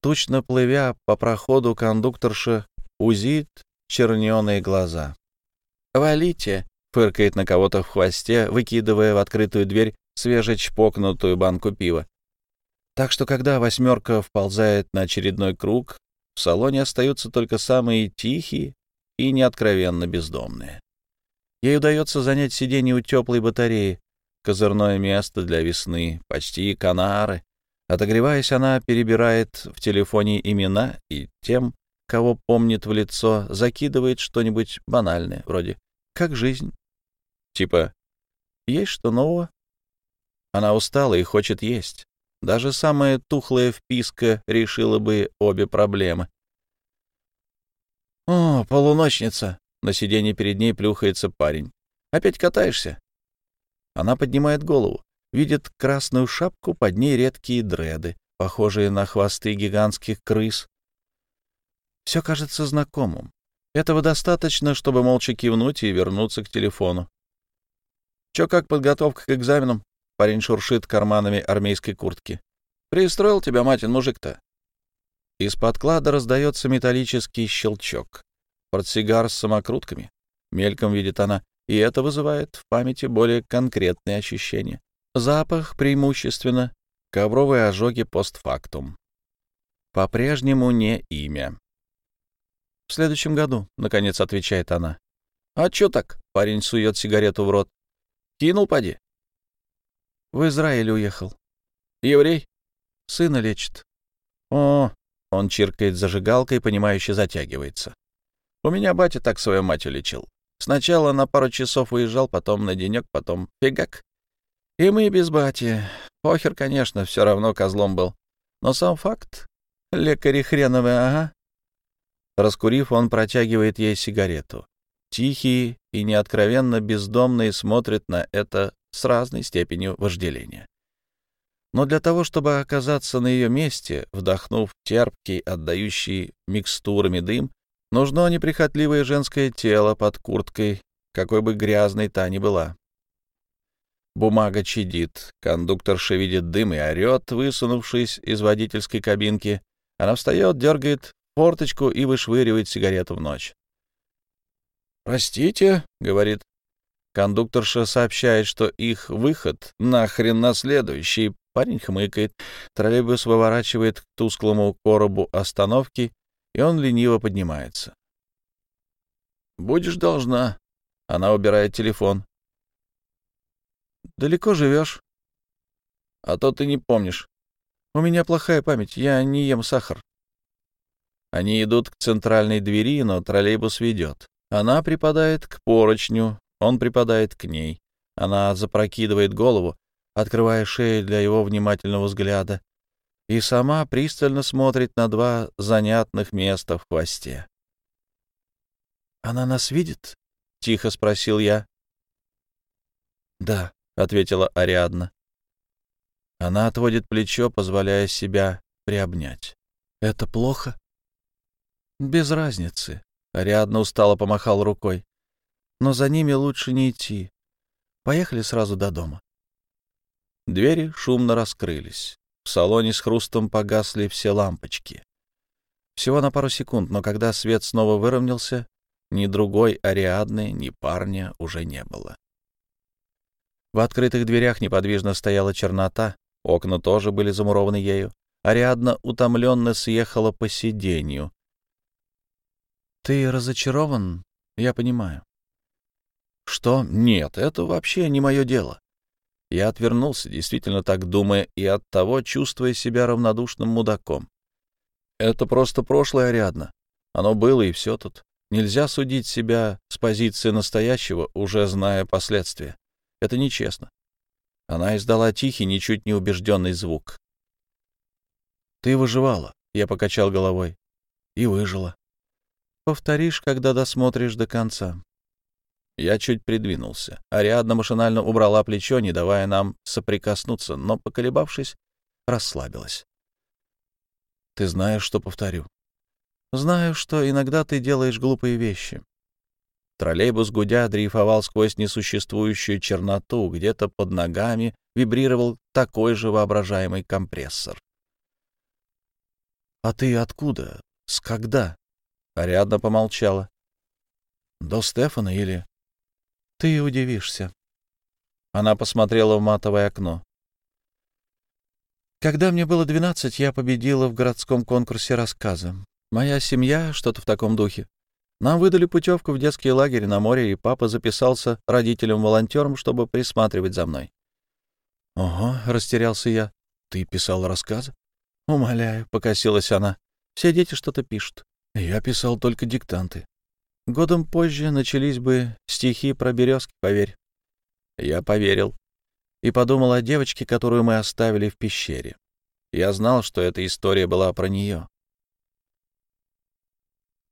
Тучно плывя по проходу, кондукторша узит черненые глаза. «Валите!» фыркает на кого-то в хвосте, выкидывая в открытую дверь свежечпокнутую банку пива. Так что, когда восьмерка вползает на очередной круг, в салоне остаются только самые тихие и неоткровенно бездомные. Ей удается занять сиденье у теплой батареи, козырное место для весны, почти канары. Отогреваясь, она перебирает в телефоне имена и тем, кого помнит в лицо, закидывает что-нибудь банальное, вроде «как жизнь?», Типа, есть что нового? Она устала и хочет есть. Даже самая тухлая вписка решила бы обе проблемы. «О, полуночница!» На сиденье перед ней плюхается парень. «Опять катаешься?» Она поднимает голову, видит красную шапку, под ней редкие дреды, похожие на хвосты гигантских крыс. Все кажется знакомым. Этого достаточно, чтобы молча кивнуть и вернуться к телефону. Чё как подготовка к экзаменам? Парень шуршит карманами армейской куртки. Пристроил тебя, матин, мужик-то. Из подклада раздается металлический щелчок. Портсигар с самокрутками. Мельком видит она, и это вызывает в памяти более конкретные ощущения. Запах преимущественно, ковровые ожоги постфактум. По-прежнему не имя. «В следующем году», — наконец отвечает она. «А чё так?» — парень сует сигарету в рот. Кинул, поди. В Израиль уехал. Еврей? Сына лечит. О, он чиркает зажигалкой, понимающе затягивается. У меня батя так свою мать улечил. Сначала на пару часов уезжал, потом на денек, потом фигак. И мы без бати. Похер, конечно, все равно козлом был. Но сам факт. Лекари хреновые, ага. Раскурив, он протягивает ей сигарету. Тихие и неоткровенно бездомные смотрят на это с разной степенью вожделения. Но для того, чтобы оказаться на ее месте, вдохнув терпкий, отдающий микстурами дым, нужно неприхотливое женское тело под курткой, какой бы грязной та ни была. Бумага чадит, кондукторша видит дым и орет, высунувшись из водительской кабинки. Она встает, дергает форточку и вышвыривает сигарету в ночь. «Простите», — говорит. Кондукторша сообщает, что их выход нахрен на следующий. Парень хмыкает, троллейбус выворачивает к тусклому коробу остановки, и он лениво поднимается. «Будешь должна». Она убирает телефон. Далеко живешь? А то ты не помнишь. У меня плохая память, я не ем сахар. Они идут к центральной двери, но троллейбус ведет. Она припадает к поручню, он припадает к ней. Она запрокидывает голову, открывая шею для его внимательного взгляда, и сама пристально смотрит на два занятных места в хвосте. «Она нас видит?» — тихо спросил я. «Да», — ответила Ариадна. Она отводит плечо, позволяя себя приобнять. «Это плохо?» «Без разницы», — Ариадна устало помахал рукой. «Но за ними лучше не идти. Поехали сразу до дома». Двери шумно раскрылись. В салоне с хрустом погасли все лампочки. Всего на пару секунд, но когда свет снова выровнялся, ни другой Ариадны, ни парня уже не было. В открытых дверях неподвижно стояла чернота, окна тоже были замурованы ею. Ариадна утомленно съехала по сиденью. «Ты разочарован? Я понимаю». «Что? Нет, это вообще не мое дело». Я отвернулся, действительно так думая, и оттого чувствуя себя равнодушным мудаком. Это просто прошлое, Ариадна. Оно было, и все тут. Нельзя судить себя с позиции настоящего, уже зная последствия. Это нечестно. Она издала тихий, ничуть не убежденный звук. «Ты выживала», — я покачал головой. «И выжила. Повторишь, когда досмотришь до конца». Я чуть придвинулся. Ариадна машинально убрала плечо, не давая нам соприкоснуться, но, поколебавшись, расслабилась. «Ты знаешь, что повторю?» «Знаю, что иногда ты делаешь глупые вещи. Троллейбус, гудя, дрейфовал сквозь несуществующую черноту, где-то под ногами вибрировал такой же воображаемый компрессор. «А ты откуда? С когда?» Ариадна помолчала. «До Стефана или...» «Ты удивишься». Она посмотрела в матовое окно. «Когда мне было двенадцать, я победила в городском конкурсе рассказа. Моя семья, что-то в таком духе. Нам выдали путевку в детский лагерь на море, и папа записался родителем-волонтером, чтобы присматривать за мной. — Ого, — растерялся я. — Ты писал рассказы? — Умоляю, — покосилась она. — Все дети что-то пишут. Я писал только диктанты. Годом позже начались бы стихи про березки, поверь. Я поверил и подумал о девочке, которую мы оставили в пещере. Я знал, что эта история была про нее.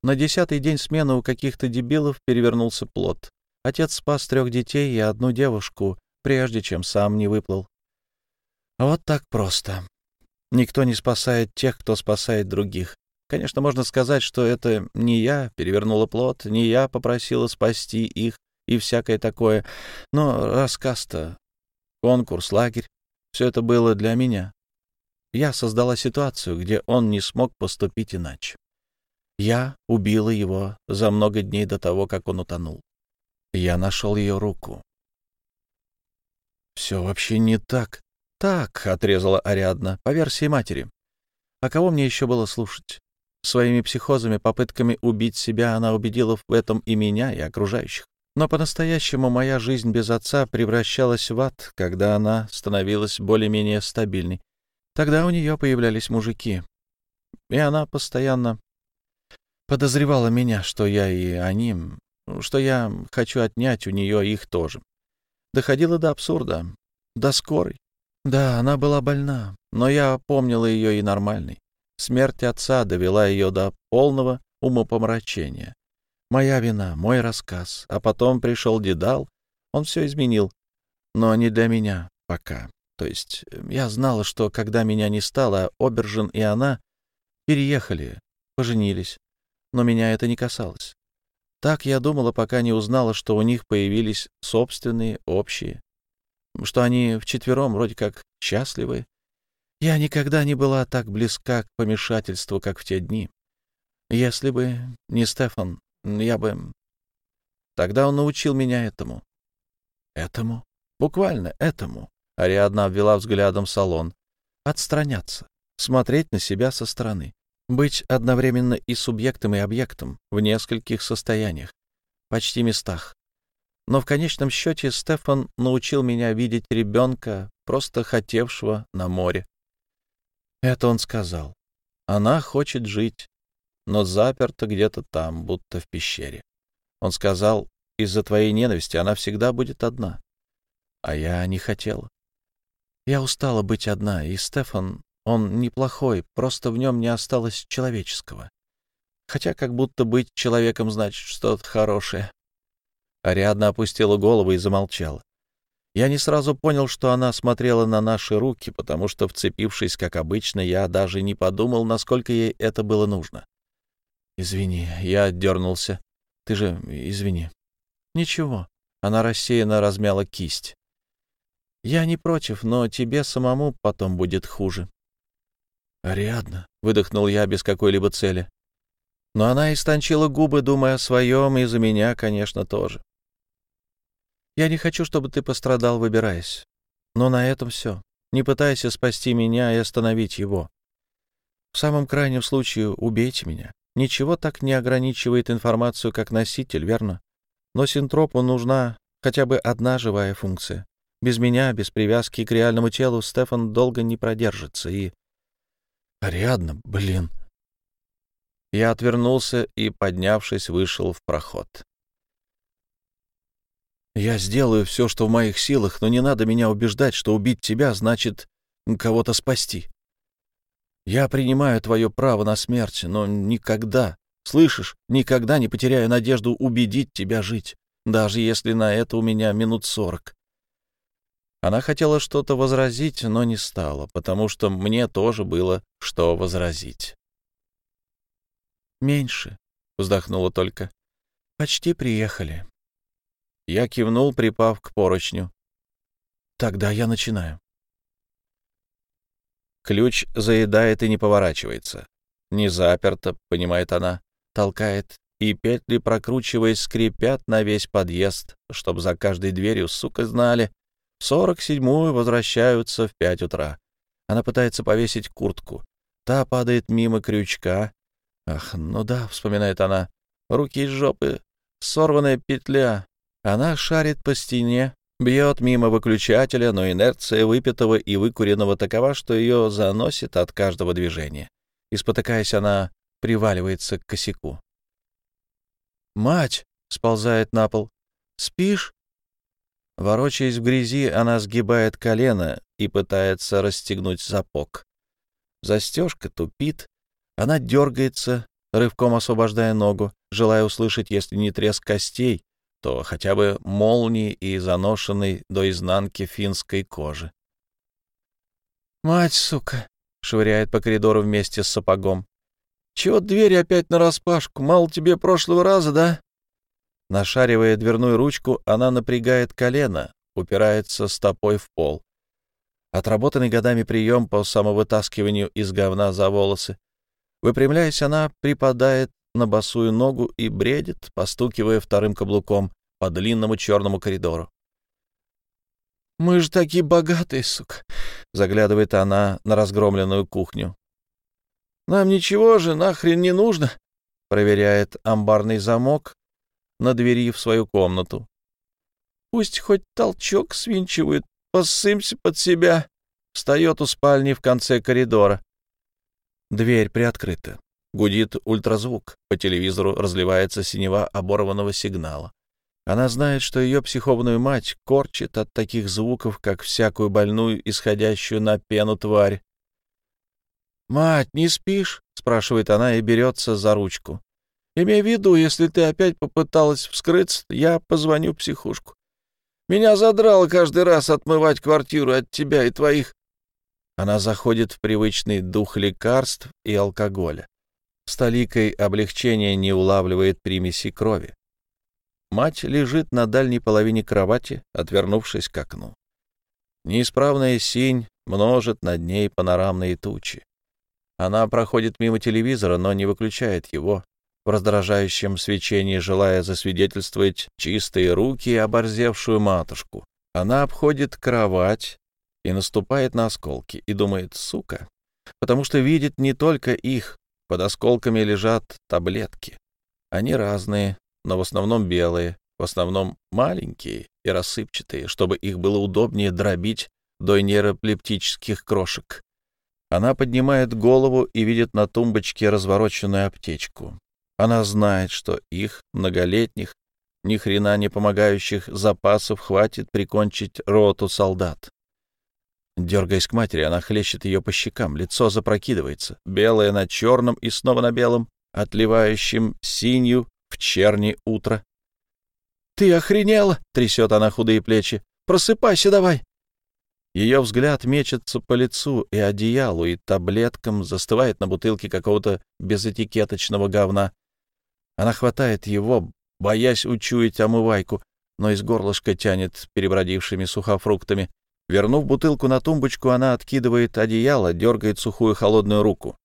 На десятый день смены у каких-то дебилов перевернулся плод. Отец спас трех детей и одну девушку, прежде чем сам не выплыл. Вот так просто. Никто не спасает тех, кто спасает других. Конечно, можно сказать, что это не я перевернула плод, не я попросила спасти их и всякое такое. Но рассказ-то, конкурс, лагерь — все это было для меня. Я создала ситуацию, где он не смог поступить иначе. Я убила его за много дней до того, как он утонул. Я нашел ее руку. «Все вообще не так». «Так», — отрезала Ариадна, по версии матери. «А кого мне еще было слушать?» Своими психозами, попытками убить себя она убедила в этом и меня, и окружающих. Но по-настоящему моя жизнь без отца превращалась в ад, когда она становилась более-менее стабильной. Тогда у нее появлялись мужики. И она постоянно подозревала меня, что я и они, что я хочу отнять у нее их тоже. Доходило до абсурда, до скорой. Да, она была больна, но я помнила ее и нормальной. Смерть отца довела ее до полного умопомрачения. Моя вина, мой рассказ. А потом пришел Дедал, он все изменил. Но не для меня пока. То есть я знала, что когда меня не стало, Обержин и она переехали, поженились но меня это не касалось. Так я думала, пока не узнала, что у них появились собственные, общие. что они вчетвером вроде как счастливы. Я никогда не была так близка к помешательству, как в те дни. Если бы не Стефан, я бы... Тогда он научил меня этому. Этому? Буквально этому. Ариадна обвела взглядом салон. Отстраняться, смотреть на себя со стороны, быть одновременно и субъектом, и объектом в нескольких состояниях, почти местах. Но в конечном счете Стефан научил меня видеть ребенка, просто хотевшего на море. Это он сказал. Она хочет жить, но заперта где-то там, будто в пещере. Он сказал, из-за твоей ненависти она всегда будет одна. А я не хотела. Я устала быть одна, и Стефан, он неплохой, просто в нем не осталось человеческого. Хотя как будто быть человеком значит что-то хорошее. Ариадна опустила голову и замолчала. Я не сразу понял, что она смотрела на наши руки, потому что, вцепившись, как обычно, я даже не подумал, насколько ей это было нужно. «Извини, я отдернулся. Ты же извини». «Ничего». Она рассеянно размяла кисть. «Я не против, но тебе самому потом будет хуже». «Ариадна», — выдохнул я без какой-либо цели. Но она истончила губы, думая о своем, и за меня, конечно, тоже. Я не хочу, чтобы ты пострадал, выбираясь. Но на этом все. Не пытайся спасти меня и остановить его. В самом крайнем случае убейте меня. Ничего так не ограничивает информацию, как носитель, верно? Но синтропу нужна хотя бы одна живая функция. Без меня, без привязки к реальному телу, Стефан долго не продержится и... Ариадна, блин. Я отвернулся и, поднявшись, вышел в проход. Я сделаю все, что в моих силах, но не надо меня убеждать, что убить тебя значит кого-то спасти. Я принимаю твое право на смерть, но никогда, слышишь, никогда не потеряю надежду убедить тебя жить, даже если на это у меня минут сорок. Она хотела что-то возразить, но не стала, потому что мне тоже было что возразить. «Меньше», — вздохнула только. «Почти приехали». Я кивнул, припав к поручню. «Тогда я начинаю». Ключ заедает и не поворачивается. Не заперто, понимает она, толкает, и петли, прокручиваясь, скрипят на весь подъезд, чтобы за каждой дверью, сука, знали. В сорок седьмую возвращаются в пять утра. Она пытается повесить куртку. Та падает мимо крючка. Ах, ну да, вспоминает она. Руки из жопы, сорванная петля, она шарит по стене, бьет мимо выключателя, но инерция выпитого и выкуренного такова, что ее заносит от каждого движения. И она приваливается к косяку. «Мать!» — сползает на пол. «Спишь?» Ворочаясь в грязи, она сгибает колено и пытается расстегнуть запок. Застежка тупит, она дергается, рывком освобождая ногу, желая услышать, если не треск костей, то хотя бы молнии и заношенной до изнанки финской кожи. «Мать, сука!» — швыряет по коридору вместе с сапогом. «Чего двери опять нараспашку? Мало тебе прошлого раза, да?» Нашаривая дверную ручку, она напрягает колено, упирается стопой в пол. Отработанный годами прием по самовытаскиванию из говна за волосы. Выпрямляясь, она припадает на босую ногу и бредит, постукивая вторым каблуком по длинному черному коридору. «Мы же такие богатые, сука!» — заглядывает она на разгромленную кухню. «Нам ничего же нахрен не нужно!» — проверяет амбарный замок на двери в свою комнату. «Пусть хоть толчок свинчивает, посымся под себя!» Встает у спальни в конце коридора. Дверь приоткрыта. Гудит ультразвук. По телевизору разливается синева оборванного сигнала. Она знает, что ее психованную мать корчит от таких звуков, как всякую больную, исходящую на пену тварь. «Мать, не спишь?» — спрашивает она и берется за ручку. «Имей в виду, если ты опять попыталась вскрыться, я позвоню в психушку. Меня задрало каждый раз отмывать квартиру от тебя и твоих...» Она заходит в привычный дух лекарств и алкоголя с толикой облегчения не улавливает примеси крови. Мать лежит на дальней половине кровати, отвернувшись к окну. Неисправная синь множит над ней панорамные тучи. Она проходит мимо телевизора, но не выключает его, в раздражающем свечении желая засвидетельствовать чистые руки и оборзевшую матушку. Она обходит кровать и наступает на осколки, и думает «сука», потому что видит не только их, под осколками лежат таблетки. Они разные, но в основном белые, в основном маленькие и рассыпчатые, чтобы их было удобнее дробить до нейроплептических крошек. Она поднимает голову и видит на тумбочке развороченную аптечку. Она знает, что их многолетних, ни хрена не помогающих запасов хватит прикончить роту солдат. Дергаясь к матери, она хлещет ее по щекам, лицо запрокидывается, белое на черном и снова на белом, отливающим синью в черни утро. «Ты охренела!» — трясет она худые плечи. «Просыпайся давай!» Ее взгляд мечется по лицу и одеялу, и таблеткам застывает на бутылке какого-то безэтикеточного говна. Она хватает его, боясь учуять омывайку, но из горлышка тянет перебродившими сухофруктами. Вернув бутылку на тумбочку, она откидывает одеяло, дергает сухую холодную руку.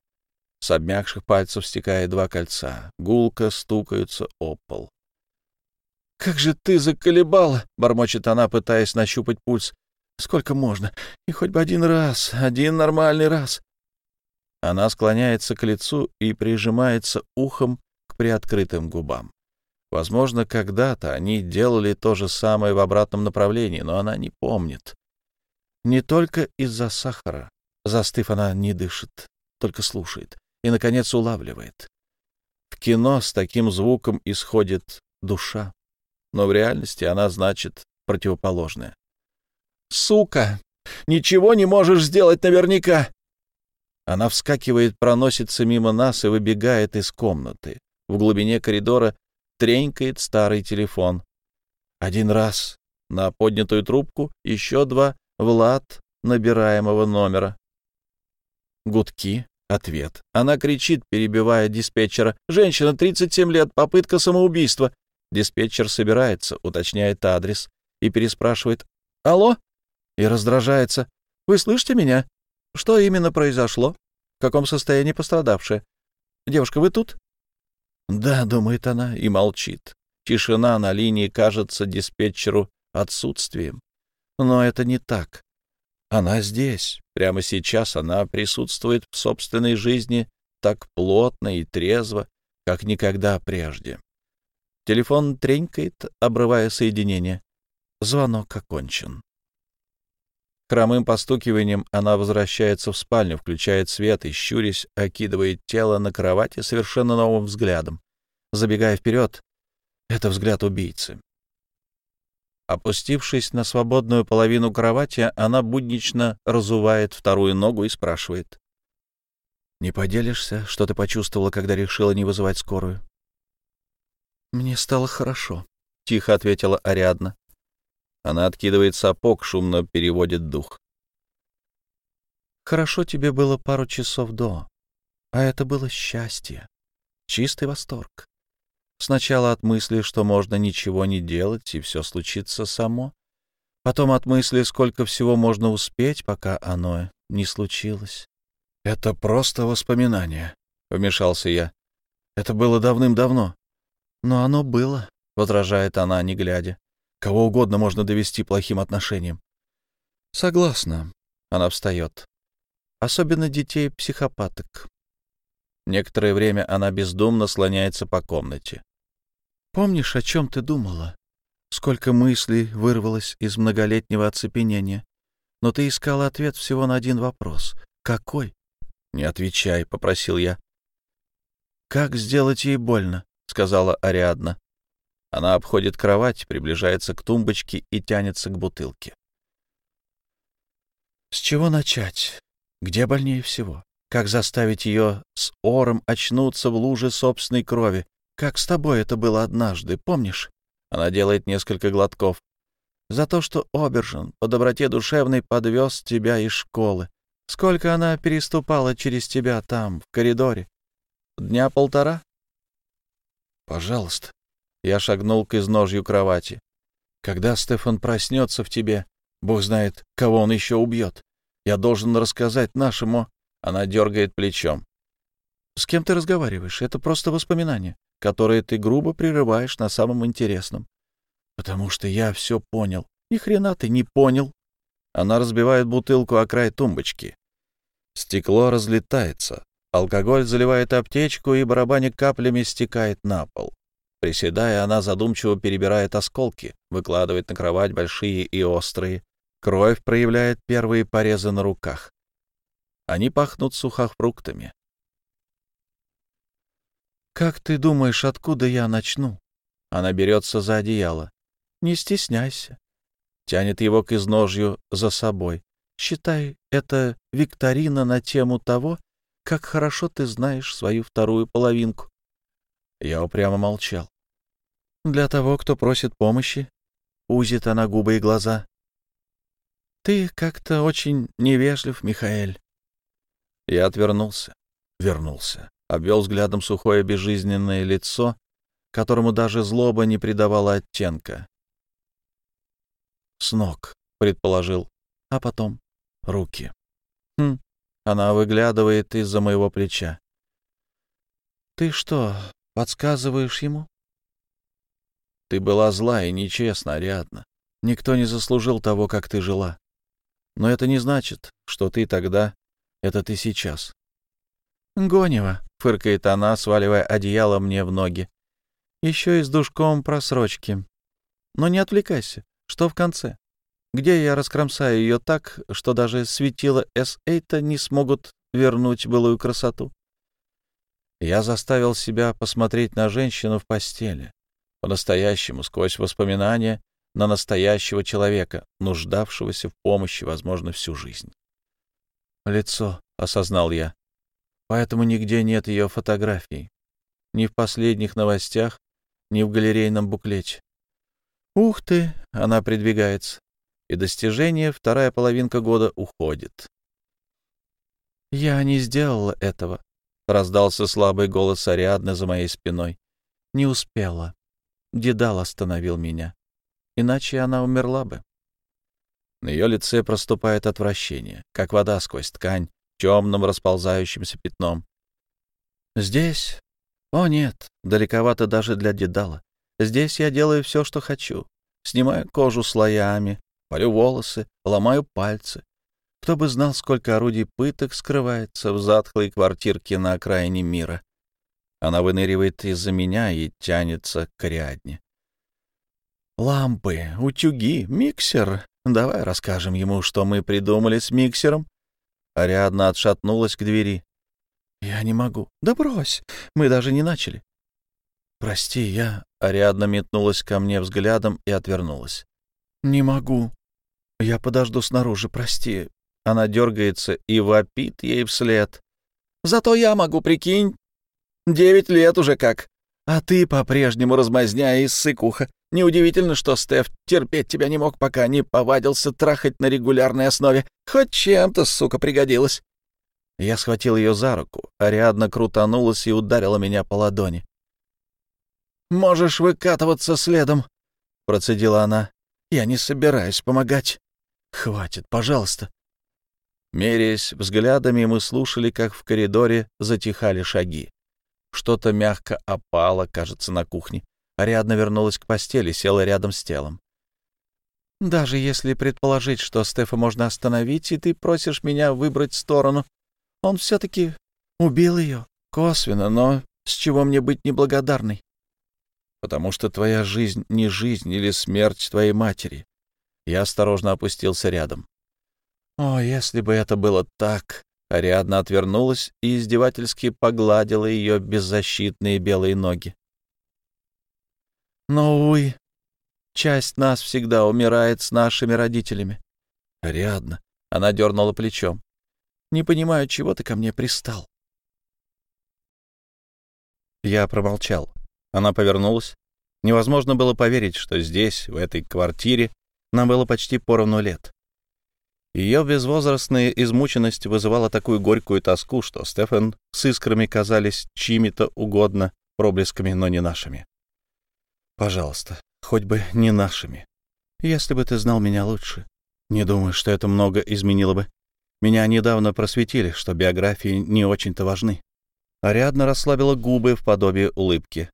С обмякших пальцев стекает два кольца. Гулко стукаются о пол. «Как же ты заколебала!» — бормочет она, пытаясь нащупать пульс. «Сколько можно? И хоть бы один раз, один нормальный раз!» Она склоняется к лицу и прижимается ухом к приоткрытым губам. Возможно, когда-то они делали то же самое в обратном направлении, но она не помнит. Не только из-за сахара. Застыв, она не дышит, только слушает и, наконец, улавливает. В кино с таким звуком исходит душа, но в реальности она значит противоположное. «Сука! Ничего не можешь сделать наверняка!» Она вскакивает, проносится мимо нас и выбегает из комнаты. В глубине коридора тренькает старый телефон. Один раз на поднятую трубку, еще два Влад набираемого номера. Гудки. Ответ. Она кричит, перебивая диспетчера. «Женщина, 37 лет, попытка самоубийства». Диспетчер собирается, уточняет адрес и переспрашивает «Алло?» и раздражается. «Вы слышите меня? Что именно произошло? В каком состоянии пострадавшая? Девушка, вы тут?» «Да», — думает она и молчит. Тишина на линии кажется диспетчеру отсутствием. Но это не так. Она здесь. Прямо сейчас она присутствует в собственной жизни так плотно и трезво, как никогда прежде. Телефон тренькает, обрывая соединение. Звонок окончен. Хромым постукиванием она возвращается в спальню, включает свет и, щурясь, окидывает тело на кровати совершенно новым взглядом. Забегая вперед, это взгляд убийцы. Опустившись на свободную половину кровати, она буднично разувает вторую ногу и спрашивает. «Не поделишься, что ты почувствовала, когда решила не вызывать скорую?» «Мне стало хорошо», — тихо ответила Ариадна. Она откидывает сапог, шумно переводит дух. «Хорошо тебе было пару часов до, а это было счастье, чистый восторг. Сначала от мысли, что можно ничего не делать, и все случится само. Потом от мысли, сколько всего можно успеть, пока оно не случилось. — Это просто воспоминание, — вмешался я. — Это было давным-давно. — Но оно было, — возражает она, не глядя. Кого угодно можно довести плохим отношением. — Согласна. Она встает. Особенно детей-психопаток. Некоторое время она бездумно слоняется по комнате. Помнишь, о чем ты думала? Сколько мыслей вырвалось из многолетнего оцепенения. Но ты искала ответ всего на один вопрос. Какой? Не отвечай, — попросил я. Как сделать ей больно? — сказала Ариадна. Она обходит кровать, приближается к тумбочке и тянется к бутылке. С чего начать? Где больнее всего? Как заставить ее с ором очнуться в луже собственной крови? Как с тобой это было однажды, помнишь? Она делает несколько глотков. За то, что Обержин по доброте душевной подвез тебя из школы. Сколько она переступала через тебя там, в коридоре? Дня полтора? Пожалуйста. Я шагнул к изножью кровати. Когда Стефан проснется в тебе, Бог знает, кого он еще убьет. Я должен рассказать нашему...» Она дергает плечом. «С кем ты разговариваешь? Это просто воспоминания, которые ты грубо прерываешь на самом интересном. Потому что я все понял. Ни хрена ты не понял». Она разбивает бутылку о край тумбочки. Стекло разлетается. Алкоголь заливает аптечку и, барабаня каплями, стекает на пол. Приседая, она задумчиво перебирает осколки, выкладывает на кровать большие и острые. Кровь проявляет первые порезы на руках. Они пахнут сухофруктами. «Как ты думаешь, откуда я начну?» Она берется за одеяло. «Не стесняйся». Тянет его к изножью за собой. «Считай, это викторина на тему того, как хорошо ты знаешь свою вторую половинку. Я упрямо молчал. Для того, кто просит помощи, узит она губы и глаза. Ты как-то очень невежлив, Михаэль. Я отвернулся, вернулся, обвел взглядом сухое безжизненное лицо, которому даже злоба не придавала оттенка. С ног, предположил, а потом руки. Хм, она выглядывает из-за моего плеча. «Ты что, подсказываешь ему?» «Ты была зла и нечестна, Ариадна. Никто не заслужил того, как ты жила. Но это не значит, что ты тогда — это ты сейчас». «Гонева», — фыркает она, сваливая одеяло мне в ноги. «Еще и с душком просрочки. Но не отвлекайся. Что в конце? где я раскромсаю ее так, что даже светила С-Эйта не смогут вернуть былую красоту. Я заставил себя посмотреть на женщину в постели, по-настоящему, сквозь воспоминания, на настоящего человека, нуждавшегося в помощи, возможно, всю жизнь. Лицо, — осознал я, — поэтому нигде нет ее фотографий. Ни в последних новостях, ни в галерейном буклете. «Ух ты!» — она придвигается и достижение вторая половинка года уходит. «Я не сделала этого», — раздался слабый голос Ариадны за моей спиной. «Не успела. Дедал остановил меня. Иначе она умерла бы». На ее лице проступает отвращение, как вода сквозь ткань, темным расползающимся пятном. «Здесь? О, нет, далековато даже для Дедала. Здесь я делаю все, что хочу. Снимаю кожу слоями, Полю волосы, ломаю пальцы. Кто бы знал, сколько орудий пыток скрывается в затхлой квартирке на окраине мира. Она выныривает из-за меня и тянется к рядне. Лампы, утюги, миксер. Давай расскажем ему, что мы придумали с миксером. Ариадна отшатнулась к двери. Я не могу. Да брось, мы даже не начали. Прости, я... Ариадна метнулась ко мне взглядом и отвернулась. Не могу. «Я подожду снаружи, прости». Она дергается и вопит ей вслед. «Зато я могу, прикинь. Девять лет уже как. А ты по-прежнему размазня и сыкуха. Неудивительно, что Стеф терпеть тебя не мог, пока не повадился трахать на регулярной основе. Хоть чем-то, сука, пригодилась». Я схватил ее за руку. Ариадна крутанулась и ударила меня по ладони. «Можешь выкатываться следом», — процедила она. «Я не собираюсь помогать». Хватит, пожалуйста. Меряясь взглядами, мы слушали, как в коридоре затихали шаги. Что-то мягко опало, кажется, на кухне. Ариадна вернулась к постели, села рядом с телом. «Даже если предположить, что Стефа можно остановить, и ты просишь меня выбрать сторону, он все-таки убил ее. Косвенно, но с чего мне быть неблагодарной? Потому что твоя жизнь не жизнь или смерть твоей матери. Я осторожно опустился рядом. О, если бы это было так! Ариадна отвернулась и издевательски погладила ее беззащитные белые ноги. Но, увы, часть нас всегда умирает с нашими родителями. Ариадна, она дернула плечом. Не понимаю, чего ты ко мне пристал. Я промолчал. Она повернулась. Невозможно было поверить, что здесь, в этой квартире, нам было почти поровну лет. Ее безвозрастная измученность вызывала такую горькую тоску, что Стефан с искрами казались чьими-то угодно проблесками, но не нашими. «Пожалуйста, хоть бы не нашими. Если бы ты знал меня лучше. Не думаю, что это много изменило бы. Меня недавно просветили, что биографии не очень-то важны. Ариадна расслабила губы в подобие улыбки.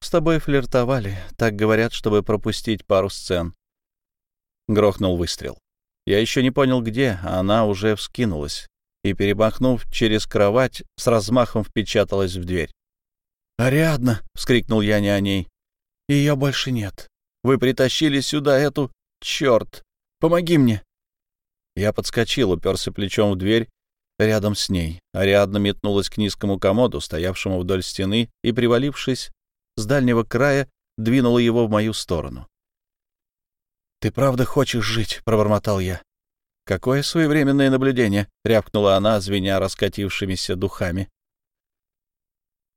«С тобой флиртовали, так говорят, чтобы пропустить пару сцен». Грохнул выстрел. Я еще не понял, где, а она уже вскинулась и, перемахнув через кровать, с размахом впечаталась в дверь. «Ариадна!» — вскрикнул я не о ней. «Ее больше нет. Вы притащили сюда эту... Черт! Помоги мне!» Я подскочил, уперся плечом в дверь рядом с ней. Ариадна метнулась к низкому комоду, стоявшему вдоль стены, и, привалившись с дальнего края, двинула его в мою сторону. «Ты правда хочешь жить?» — пробормотал я. «Какое своевременное наблюдение!» — рявкнула она, звеня раскатившимися духами.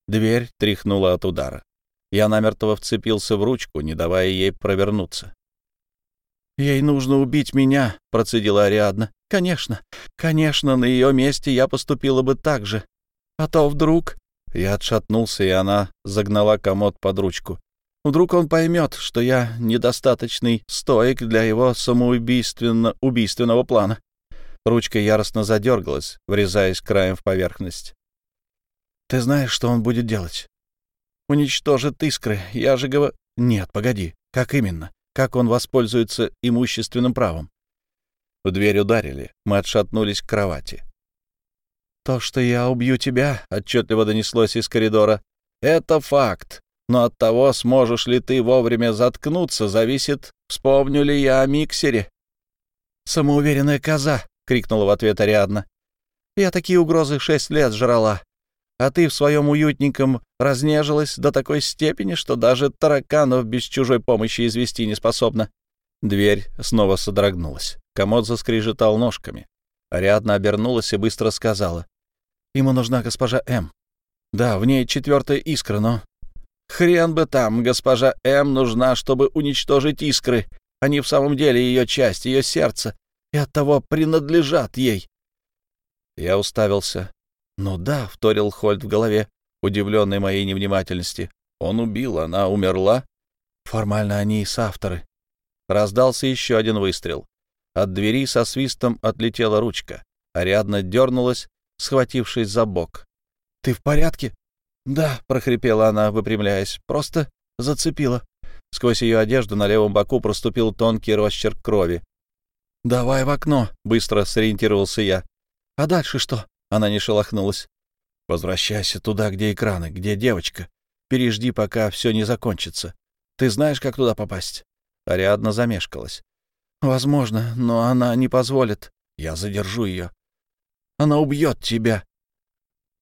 Дверь тряхнула от удара. Я намертво вцепился в ручку, не давая ей провернуться. «Ей нужно убить меня», — процедила Ариадна. «Конечно, конечно, на ее месте я поступила бы так же. А то вдруг...» Я отшатнулся, и она загнала комод под ручку. «Вдруг он поймет, что я недостаточный стоек для его самоубийственно-убийственного плана». Ручка яростно задергалась, врезаясь краем в поверхность. «Ты знаешь, что он будет делать?» «Уничтожит искры. Я же говорю...» «Нет, погоди. Как именно?» как он воспользуется имущественным правом. В дверь ударили, мы отшатнулись к кровати. «То, что я убью тебя», — отчетливо донеслось из коридора, — «это факт. Но от того, сможешь ли ты вовремя заткнуться, зависит, вспомню ли я о миксере». «Самоуверенная коза», — крикнула в ответ Ариадна. «Я такие угрозы шесть лет жрала а ты в своем уютненьком разнежилась до такой степени, что даже тараканов без чужой помощи извести не способна». Дверь снова содрогнулась. Комод заскрежетал ножками. Ариадна обернулась и быстро сказала. «Ему нужна госпожа М. Да, в ней четвертая искра, но...» «Хрен бы там, госпожа М нужна, чтобы уничтожить искры. Они в самом деле ее часть, ее сердце, и оттого принадлежат ей». Я уставился «Ну да», — вторил Хольд в голове, удивленный моей невнимательности. «Он убил, она умерла?» «Формально они и соавторы». Раздался еще один выстрел. От двери со свистом отлетела ручка. Ариадна дернулась, схватившись за бок. «Ты в порядке?» «Да», — прохрипела она, выпрямляясь, — «просто зацепила». Сквозь ее одежду на левом боку проступил тонкий росчерк крови. «Давай в окно», — быстро сориентировался я. «А дальше что?» Она не шелохнулась. «Возвращайся туда, где экраны, где девочка. Пережди, пока все не закончится. Ты знаешь, как туда попасть?» Ариадна замешкалась. «Возможно, но она не позволит. Я задержу ее. Она убьет тебя».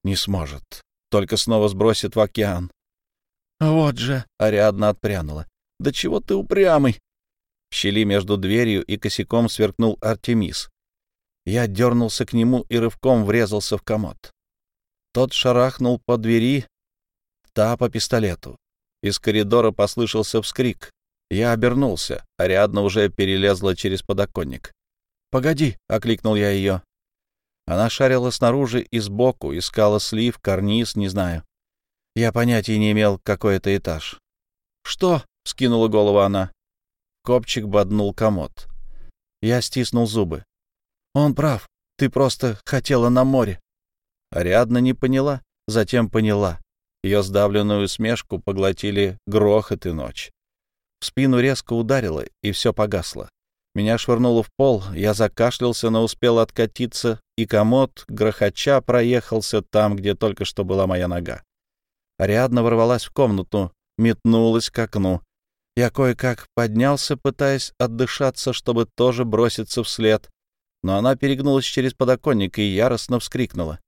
«Не сможет. Только снова сбросит в океан». «Вот же!» — Ариадна отпрянула. «Да чего ты упрямый?» В щели между дверью и косяком сверкнул Артемис. Я дернулся к нему и рывком врезался в комод. Тот шарахнул по двери, та по пистолету. Из коридора послышался вскрик. Я обернулся, Ариадна уже перелезла через подоконник. «Погоди!» — окликнул я ее. Она шарила снаружи и сбоку, искала слив, карниз, не знаю. Я понятия не имел, какой это этаж. «Что?» — скинула голову она. Копчик боднул комод. Я стиснул зубы. Он прав. Ты просто хотела на море. Ариадна не поняла, затем поняла. Ее сдавленную смешку поглотили грохот и ночь. В спину резко ударило, и все погасло. Меня швырнуло в пол, я закашлялся, но успел откатиться, и комод, грохоча, проехался там, где только что была моя нога. Ариадна ворвалась в комнату, метнулась к окну. Я кое-как поднялся, пытаясь отдышаться, чтобы тоже броситься вслед но она перегнулась через подоконник и яростно вскрикнула.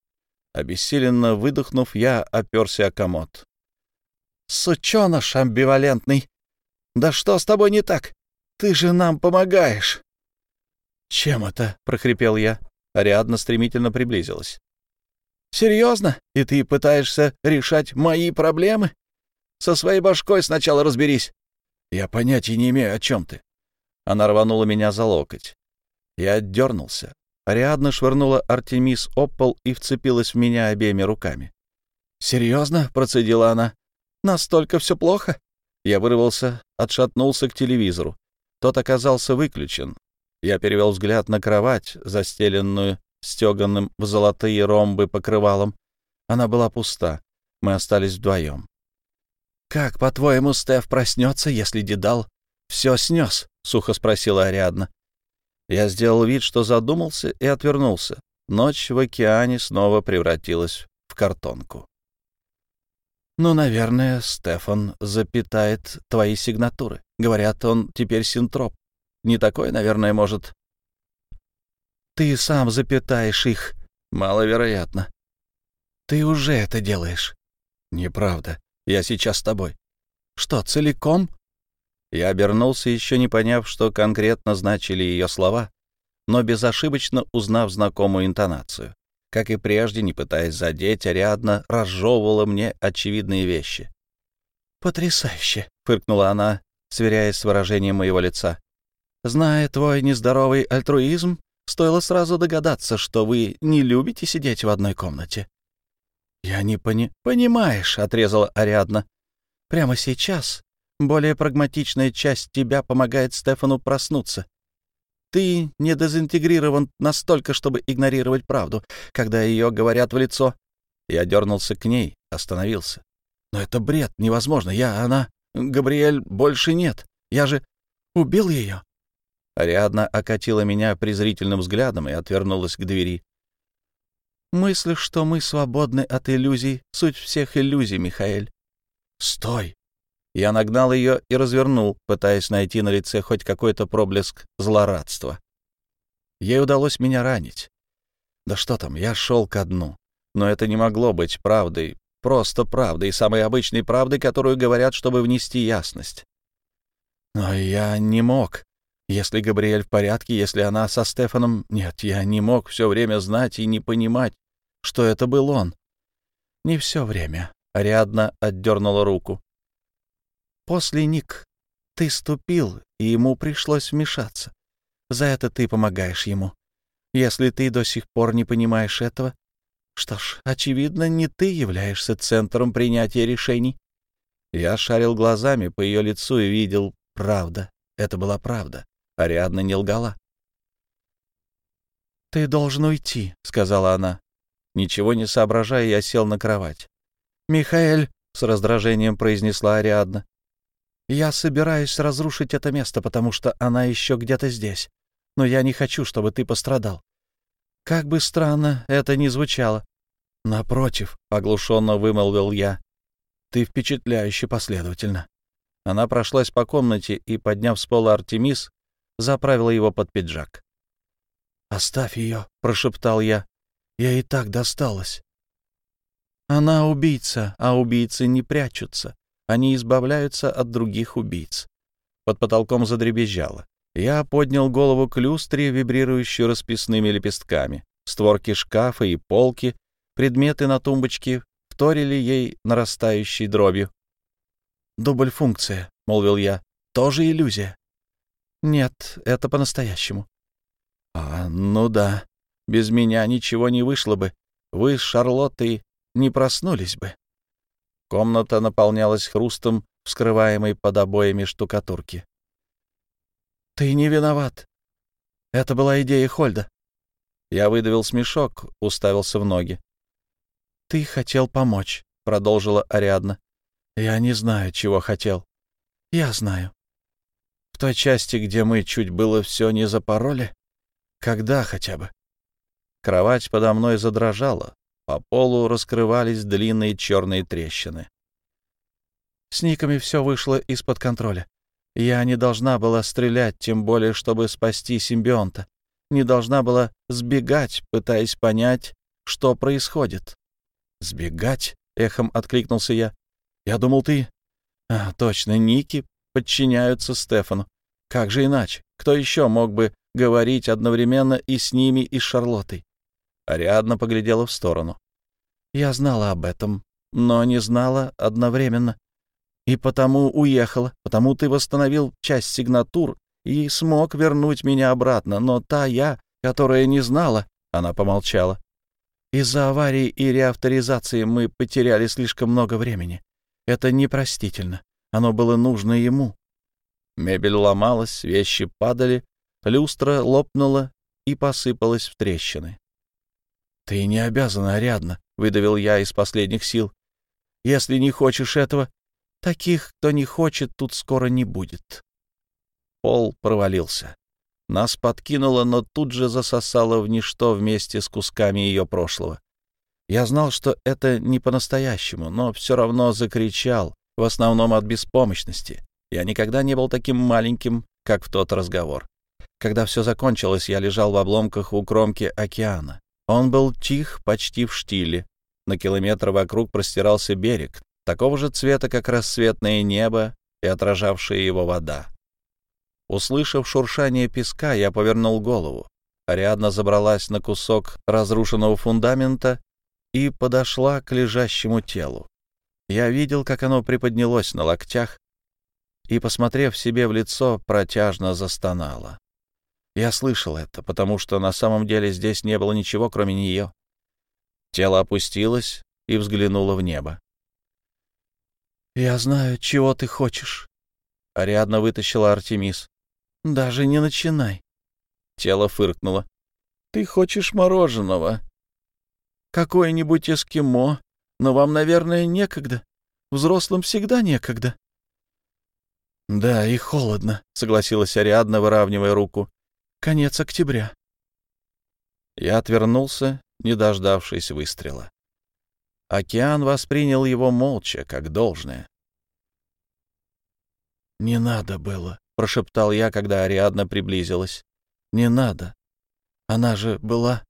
Обессиленно выдохнув, я оперся о комод. «Сученыш амбивалентный! Да что с тобой не так? Ты же нам помогаешь!» «Чем это?» — прохрипел я. Ариадна стремительно приблизилась. «Серьезно? И ты пытаешься решать мои проблемы? Со своей башкой сначала разберись!» «Я понятия не имею, о чем ты». Она рванула меня за локоть. Я отдернулся. Ариадна швырнула Артемис об пол и вцепилась в меня обеими руками. «Серьезно?» — процедила она. «Настолько все плохо?» Я вырвался, отшатнулся к телевизору. Тот оказался выключен. Я перевел взгляд на кровать, застеленную стеганым в золотые ромбы покрывалом. Она была пуста. Мы остались вдвоем. «Как, по-твоему, Стеф проснется, если Дедал все снес?» — сухо спросила Ариадна. Я сделал вид, что задумался, и отвернулся. Ночь в океане снова превратилась в картонку. «Ну, наверное, Стефан запитает твои сигнатуры. Говорят, он теперь синтроп. Не такой, наверное, может...» «Ты сам запитаешь их. Маловероятно. Ты уже это делаешь». «Неправда. Я сейчас с тобой». «Что, целиком?» Я обернулся, еще не поняв, что конкретно значили ее слова, но безошибочно узнав знакомую интонацию. Как и прежде, не пытаясь задеть, Ариадна разжевывала мне очевидные вещи. «Потрясающе!» — фыркнула она, сверяясь с выражением моего лица. «Зная твой нездоровый альтруизм, стоило сразу догадаться, что вы не любите сидеть в одной комнате». «Я не пони...» «Понимаешь», — отрезала Ариадна. «Прямо сейчас более прагматичная часть тебя помогает Стефану проснуться. Ты не дезинтегрирован настолько, чтобы игнорировать правду, когда ее говорят в лицо. Я дернулся к ней, остановился. Но это бред, невозможно. Я, она, Габриэль, больше нет. Я же убил ее. Ариадна окатила меня презрительным взглядом и отвернулась к двери. Мысль, что мы свободны от иллюзий, суть всех иллюзий, Михаэль. Стой! Я нагнал ее и развернул, пытаясь найти на лице хоть какой-то проблеск злорадства. Ей удалось меня ранить. Да что там, я шел ко дну. Но это не могло быть правдой, просто правдой, самой обычной правдой, которую говорят, чтобы внести ясность. Но я не мог. Если Габриэль в порядке, если она со Стефаном... Нет, я не мог все время знать и не понимать, что это был он. Не все время. Ариадна отдернула руку. После, Ник, ты ступил, и ему пришлось вмешаться. За это ты помогаешь ему. Если ты до сих пор не понимаешь этого, что ж, очевидно, не ты являешься центром принятия решений. Я шарил глазами по ее лицу и видел правда. Это была правда. Ариадна не лгала. «Ты должен уйти», — сказала она. Ничего не соображая, я сел на кровать. «Михаэль», — с раздражением произнесла Ариадна, я собираюсь разрушить это место, потому что она еще где-то здесь. Но я не хочу, чтобы ты пострадал. Как бы странно это ни звучало. Напротив, — оглушенно вымолвил я, — ты впечатляюще последовательно. Она прошлась по комнате и, подняв с пола Артемис, заправила его под пиджак. «Оставь ее», — прошептал я. «Я и так досталась». «Она убийца, а убийцы не прячутся. Они избавляются от других убийц. Под потолком задребезжало. Я поднял голову к люстре, вибрирующую расписными лепестками. Створки шкафа и полки, предметы на тумбочке вторили ей нарастающей дробью. «Дубль-функция», — молвил я, — «тоже иллюзия». «Нет, это по-настоящему». «А, ну да, без меня ничего не вышло бы. Вы с Шарлоттой не проснулись бы». Комната наполнялась хрустом, вскрываемой под обоями штукатурки. «Ты не виноват. Это была идея Хольда». Я выдавил смешок, уставился в ноги. «Ты хотел помочь», — продолжила Ариадна. «Я не знаю, чего хотел». «Я знаю». «В той части, где мы чуть было все не запороли? Когда хотя бы?» Кровать подо мной задрожала, по полу раскрывались длинные черные трещины. С никами все вышло из-под контроля. Я не должна была стрелять, тем более, чтобы спасти симбионта. Не должна была сбегать, пытаясь понять, что происходит. «Сбегать?» — эхом откликнулся я. «Я думал, ты...» «А, точно, Ники подчиняются Стефану. Как же иначе? Кто еще мог бы говорить одновременно и с ними, и с Шарлоттой?» Ариадна поглядела в сторону. «Я знала об этом, но не знала одновременно. И потому уехала, потому ты восстановил часть сигнатур и смог вернуть меня обратно. Но та я, которая не знала...» — она помолчала. «Из-за аварии и реавторизации мы потеряли слишком много времени. Это непростительно. Оно было нужно ему». Мебель ломалась, вещи падали, люстра лопнула и посыпалась в трещины. «Ты не обязана, Ариадна», — выдавил я из последних сил. «Если не хочешь этого, таких, кто не хочет, тут скоро не будет». Пол провалился. Нас подкинуло, но тут же засосало в ничто вместе с кусками ее прошлого. Я знал, что это не по-настоящему, но все равно закричал, в основном от беспомощности. Я никогда не был таким маленьким, как в тот разговор. Когда все закончилось, я лежал в обломках у кромки океана. Он был тих, почти в штиле. На километр вокруг простирался берег, такого же цвета, как рассветное небо и отражавшая его вода. Услышав шуршание песка, я повернул голову. Ариадна забралась на кусок разрушенного фундамента и подошла к лежащему телу. Я видел, как оно приподнялось на локтях и, посмотрев себе в лицо, протяжно застонало. Я слышал это, потому что на самом деле здесь не было ничего, кроме нее. Тело опустилось и взглянуло в небо. «Я знаю, чего ты хочешь», — Ариадна вытащила Артемис. Даже не начинай. Тело фыркнуло. Ты хочешь мороженого? Какое-нибудь эскимо, но вам, наверное, некогда. Взрослым всегда некогда. Да, и холодно, согласилась Ариадна, выравнивая руку. Конец октября. Я отвернулся, не дождавшись выстрела. Океан воспринял его молча, как должное. «Не надо было», — прошептал я, когда Ариадна приблизилась. «Не надо. Она же была...»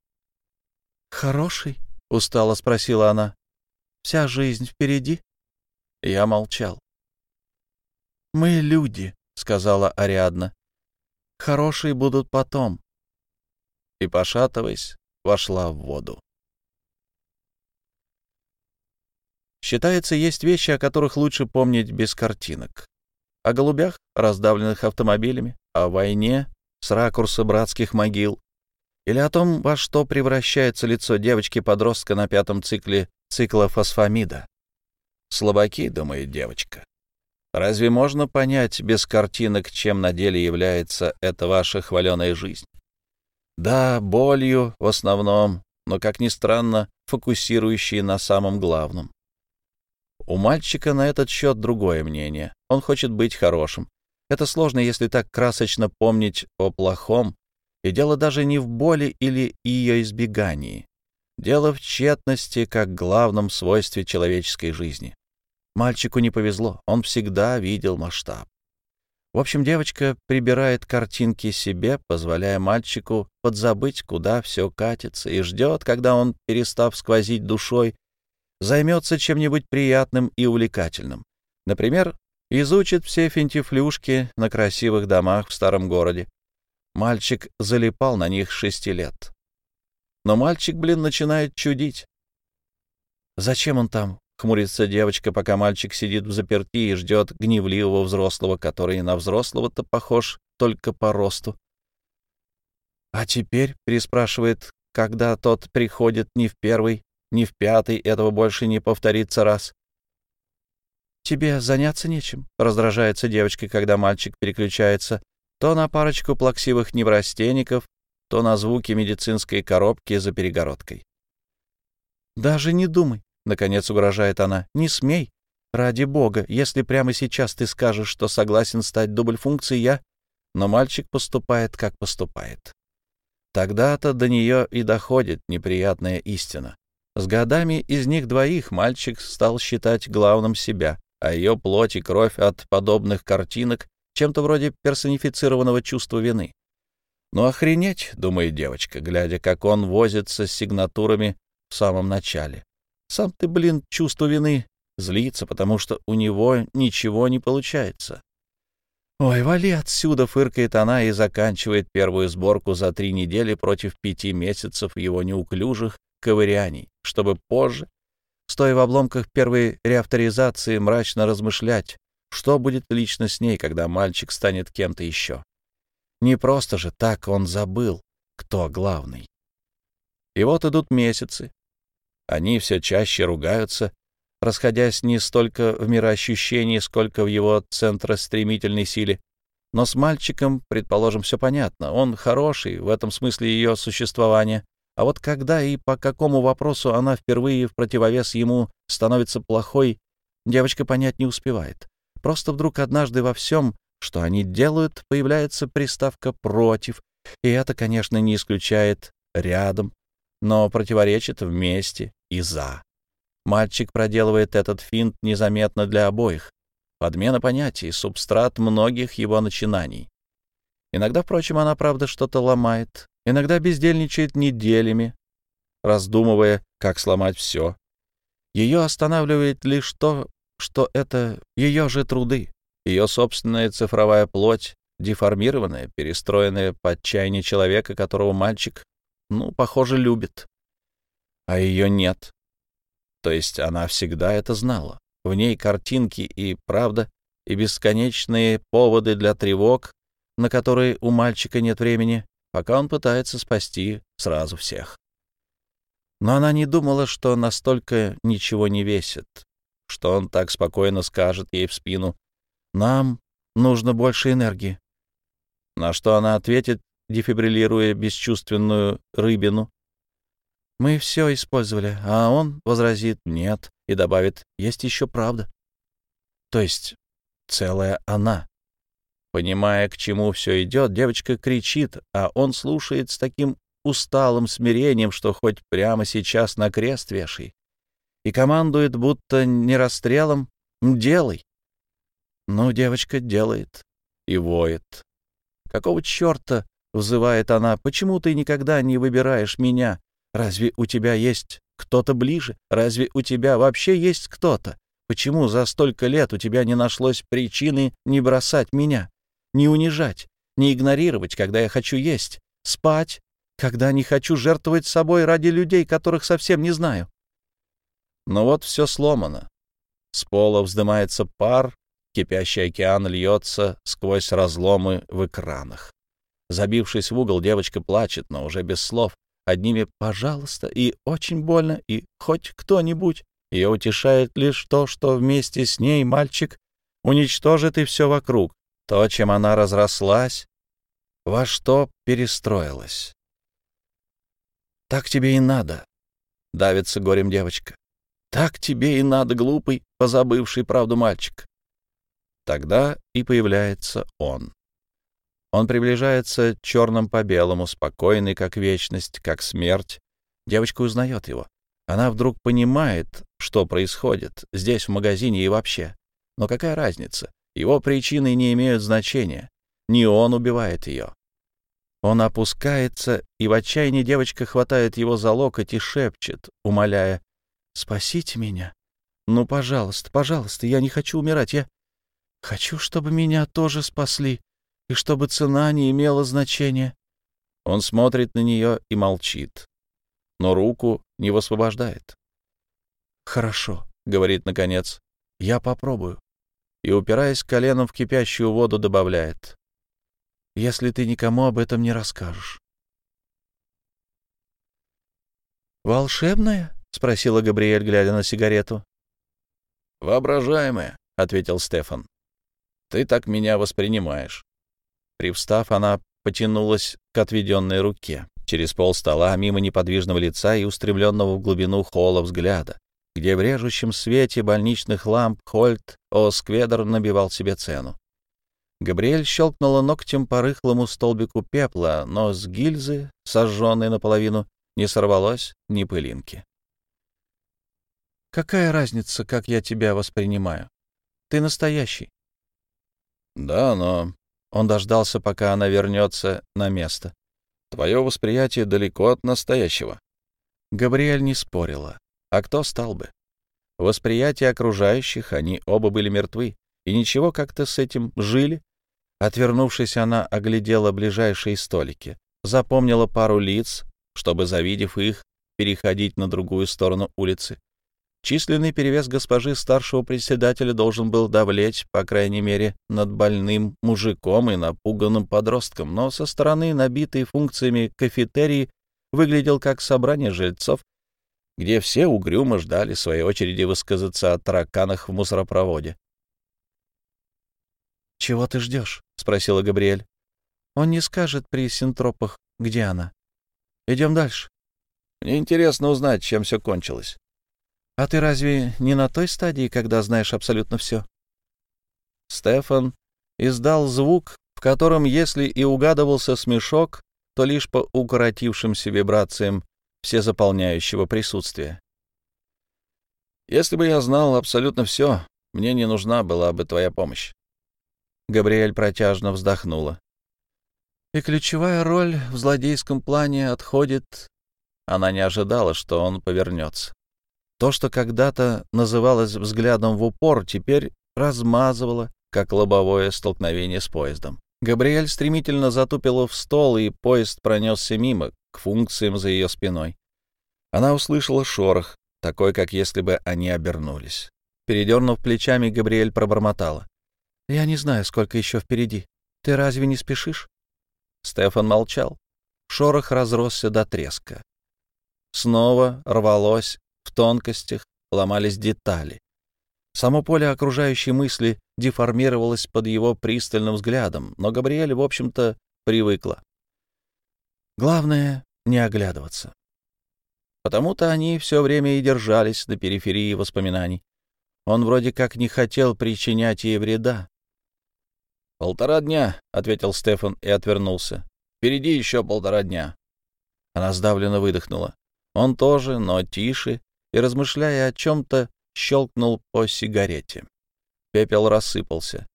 «Хороший?» — устало спросила она. «Вся жизнь впереди?» Я молчал. «Мы люди», — сказала Ариадна. «Хорошие будут потом». И, пошатываясь, вошла в воду. Считается, есть вещи, о которых лучше помнить без картинок о голубях, раздавленных автомобилями, о войне с ракурса братских могил, или о том, во что превращается лицо девочки-подростка на пятом цикле цикла фосфамида. Слабаки, думает девочка. Разве можно понять без картинок, чем на деле является эта ваша хваленая жизнь? Да, болью в основном, но, как ни странно, фокусирующей на самом главном. У мальчика на этот счет другое мнение. Он хочет быть хорошим. Это сложно, если так красочно помнить о плохом. И дело даже не в боли или ее избегании. Дело в тщетности как главном свойстве человеческой жизни. Мальчику не повезло, он всегда видел масштаб. В общем, девочка прибирает картинки себе, позволяя мальчику подзабыть, куда все катится, и ждет, когда он, перестав сквозить душой, займется чем-нибудь приятным и увлекательным. Например, изучит все финтифлюшки на красивых домах в старом городе. Мальчик залипал на них шести лет. Но мальчик, блин, начинает чудить. Зачем он там? Хмурится девочка, пока мальчик сидит в заперти и ждет гневливого взрослого, который на взрослого-то похож только по росту. А теперь, переспрашивает, когда тот приходит не в первый, ни в пятый этого больше не повторится раз. «Тебе заняться нечем», — раздражается девочка, когда мальчик переключается то на парочку плаксивых неврастенников, то на звуки медицинской коробки за перегородкой. «Даже не думай», — наконец угрожает она, — «не смей. Ради бога, если прямо сейчас ты скажешь, что согласен стать дубль-функцией, я...» Но мальчик поступает, как поступает. Тогда-то до нее и доходит неприятная истина. С годами из них двоих мальчик стал считать главным себя, а ее плоть и кровь от подобных картинок чем-то вроде персонифицированного чувства вины. «Ну охренеть», — думает девочка, глядя, как он возится с сигнатурами в самом начале. «Сам ты, блин, чувство вины злится, потому что у него ничего не получается». «Ой, вали отсюда!» — фыркает она и заканчивает первую сборку за три недели против пяти месяцев его неуклюжих ковыряний, чтобы позже, стоя в обломках первой реавторизации, мрачно размышлять, что будет лично с ней, когда мальчик станет кем-то еще. Не просто же так он забыл, кто главный. И вот идут месяцы. Они все чаще ругаются, расходясь не столько в мироощущении, сколько в его центростремительной силе. Но с мальчиком, предположим, все понятно. Он хороший, в этом смысле ее существования. А вот когда и по какому вопросу она впервые в противовес ему становится плохой, девочка понять не успевает. Просто вдруг однажды во всем, что они делают, появляется приставка «против», и это, конечно, не исключает «рядом», но противоречит «вместе» и «за». Мальчик проделывает этот финт незаметно для обоих. Подмена понятий — субстрат многих его начинаний. Иногда, впрочем, она, правда, что-то ломает, иногда бездельничает неделями, раздумывая, как сломать все. Ее останавливает лишь то, что это ее же труды, ее собственная цифровая плоть, деформированная, перестроенная под чаяние человека, которого мальчик, ну, похоже, любит. А ее нет. То есть она всегда это знала. В ней картинки и правда, и бесконечные поводы для тревог, на которые у мальчика нет времени, пока он пытается спасти сразу всех. Но она не думала, что настолько ничего не весит, что он так спокойно скажет ей в спину «Нам нужно больше энергии». На что она ответит, дефибриллируя бесчувственную рыбину. «Мы все использовали», а он возразит «нет» и добавит «есть еще правда». То есть целая она. Понимая, к чему все идет, девочка кричит, а он слушает с таким усталым смирением, что хоть прямо сейчас на крест вешай. И командует, будто не расстрелом, «делай». Ну, девочка делает и воет. Какого черта, взывает она, почему ты никогда не выбираешь меня? Разве у тебя есть кто-то ближе? Разве у тебя вообще есть кто-то? Почему за столько лет у тебя не нашлось причины не бросать меня, не унижать, не игнорировать, когда я хочу есть, спать, когда не хочу жертвовать собой ради людей, которых совсем не знаю? Но вот все сломано. С пола вздымается пар, кипящий океан льется сквозь разломы в экранах. Забившись в угол, девочка плачет, но уже без слов одними «пожалуйста» и «очень больно» и «хоть кто-нибудь». Ее утешает лишь то, что вместе с ней мальчик уничтожит и все вокруг, то, чем она разрослась, во что перестроилась. «Так тебе и надо», — давится горем девочка. «Так тебе и надо, глупый, позабывший правду мальчик». Тогда и появляется он. Он приближается черным по белому, спокойный, как вечность, как смерть. Девочка узнает его. Она вдруг понимает, что происходит здесь, в магазине и вообще. Но какая разница? Его причины не имеют значения. Не он убивает ее. Он опускается, и в отчаянии девочка хватает его за локоть и шепчет, умоляя, «Спасите меня! Ну, пожалуйста, пожалуйста, я не хочу умирать, я хочу, чтобы меня тоже спасли и чтобы цена не имела значения. Он смотрит на нее и молчит, но руку не высвобождает. «Хорошо», — говорит наконец, — «я попробую». И, упираясь коленом в кипящую воду, добавляет, «если ты никому об этом не расскажешь». «Волшебная?» — спросила Габриэль, глядя на сигарету. «Воображаемая», — ответил Стефан. «Ты так меня воспринимаешь. Привстав, она потянулась к отведенной руке. Через пол стола, мимо неподвижного лица и устремленного в глубину холла взгляда, где в режущем свете больничных ламп Хольт О'Скведр набивал себе цену. Габриэль щелкнула ногтем по рыхлому столбику пепла, но с гильзы, сожженной наполовину, не сорвалось ни пылинки. «Какая разница, как я тебя воспринимаю? Ты настоящий». «Да, но он дождался, пока она вернется на место. «Твое восприятие далеко от настоящего». Габриэль не спорила. А кто стал бы? Восприятие окружающих, они оба были мертвы, и ничего как-то с этим жили. Отвернувшись, она оглядела ближайшие столики, запомнила пару лиц, чтобы, завидев их, переходить на другую сторону улицы. Численный перевес госпожи старшего председателя должен был давлеть, по крайней мере, над больным мужиком и напуганным подростком, но со стороны, набитый функциями кафетерии, выглядел как собрание жильцов, где все угрюмо ждали своей очереди высказаться о тараканах в мусоропроводе. «Чего ты ждешь?» — спросила Габриэль. «Он не скажет при синтропах, где она. Идем дальше. Мне интересно узнать, чем все кончилось. А ты разве не на той стадии, когда знаешь абсолютно все?» Стефан издал звук, в котором, если и угадывался смешок, то лишь по укоротившимся вибрациям всезаполняющего присутствия. «Если бы я знал абсолютно все, мне не нужна была бы твоя помощь». Габриэль протяжно вздохнула. «И ключевая роль в злодейском плане отходит...» Она не ожидала, что он повернется. То, что когда-то называлось взглядом в упор, теперь размазывало, как лобовое столкновение с поездом. Габриэль стремительно затупила в стол, и поезд пронесся мимо, к функциям за ее спиной. Она услышала шорох, такой, как если бы они обернулись. Передернув плечами, Габриэль пробормотала. «Я не знаю, сколько еще впереди. Ты разве не спешишь?» Стефан молчал. Шорох разросся до треска. Снова рвалось в тонкостях, ломались детали. Само поле окружающей мысли деформировалось под его пристальным взглядом, но Габриэль, в общем-то, привыкла. Главное — не оглядываться. Потому-то они все время и держались на периферии воспоминаний. Он вроде как не хотел причинять ей вреда. «Полтора дня», — ответил Стефан и отвернулся. «Впереди еще полтора дня». Она сдавленно выдохнула. Он тоже, но тише, и, размышляя о чем-то, щелкнул по сигарете. Пепел рассыпался.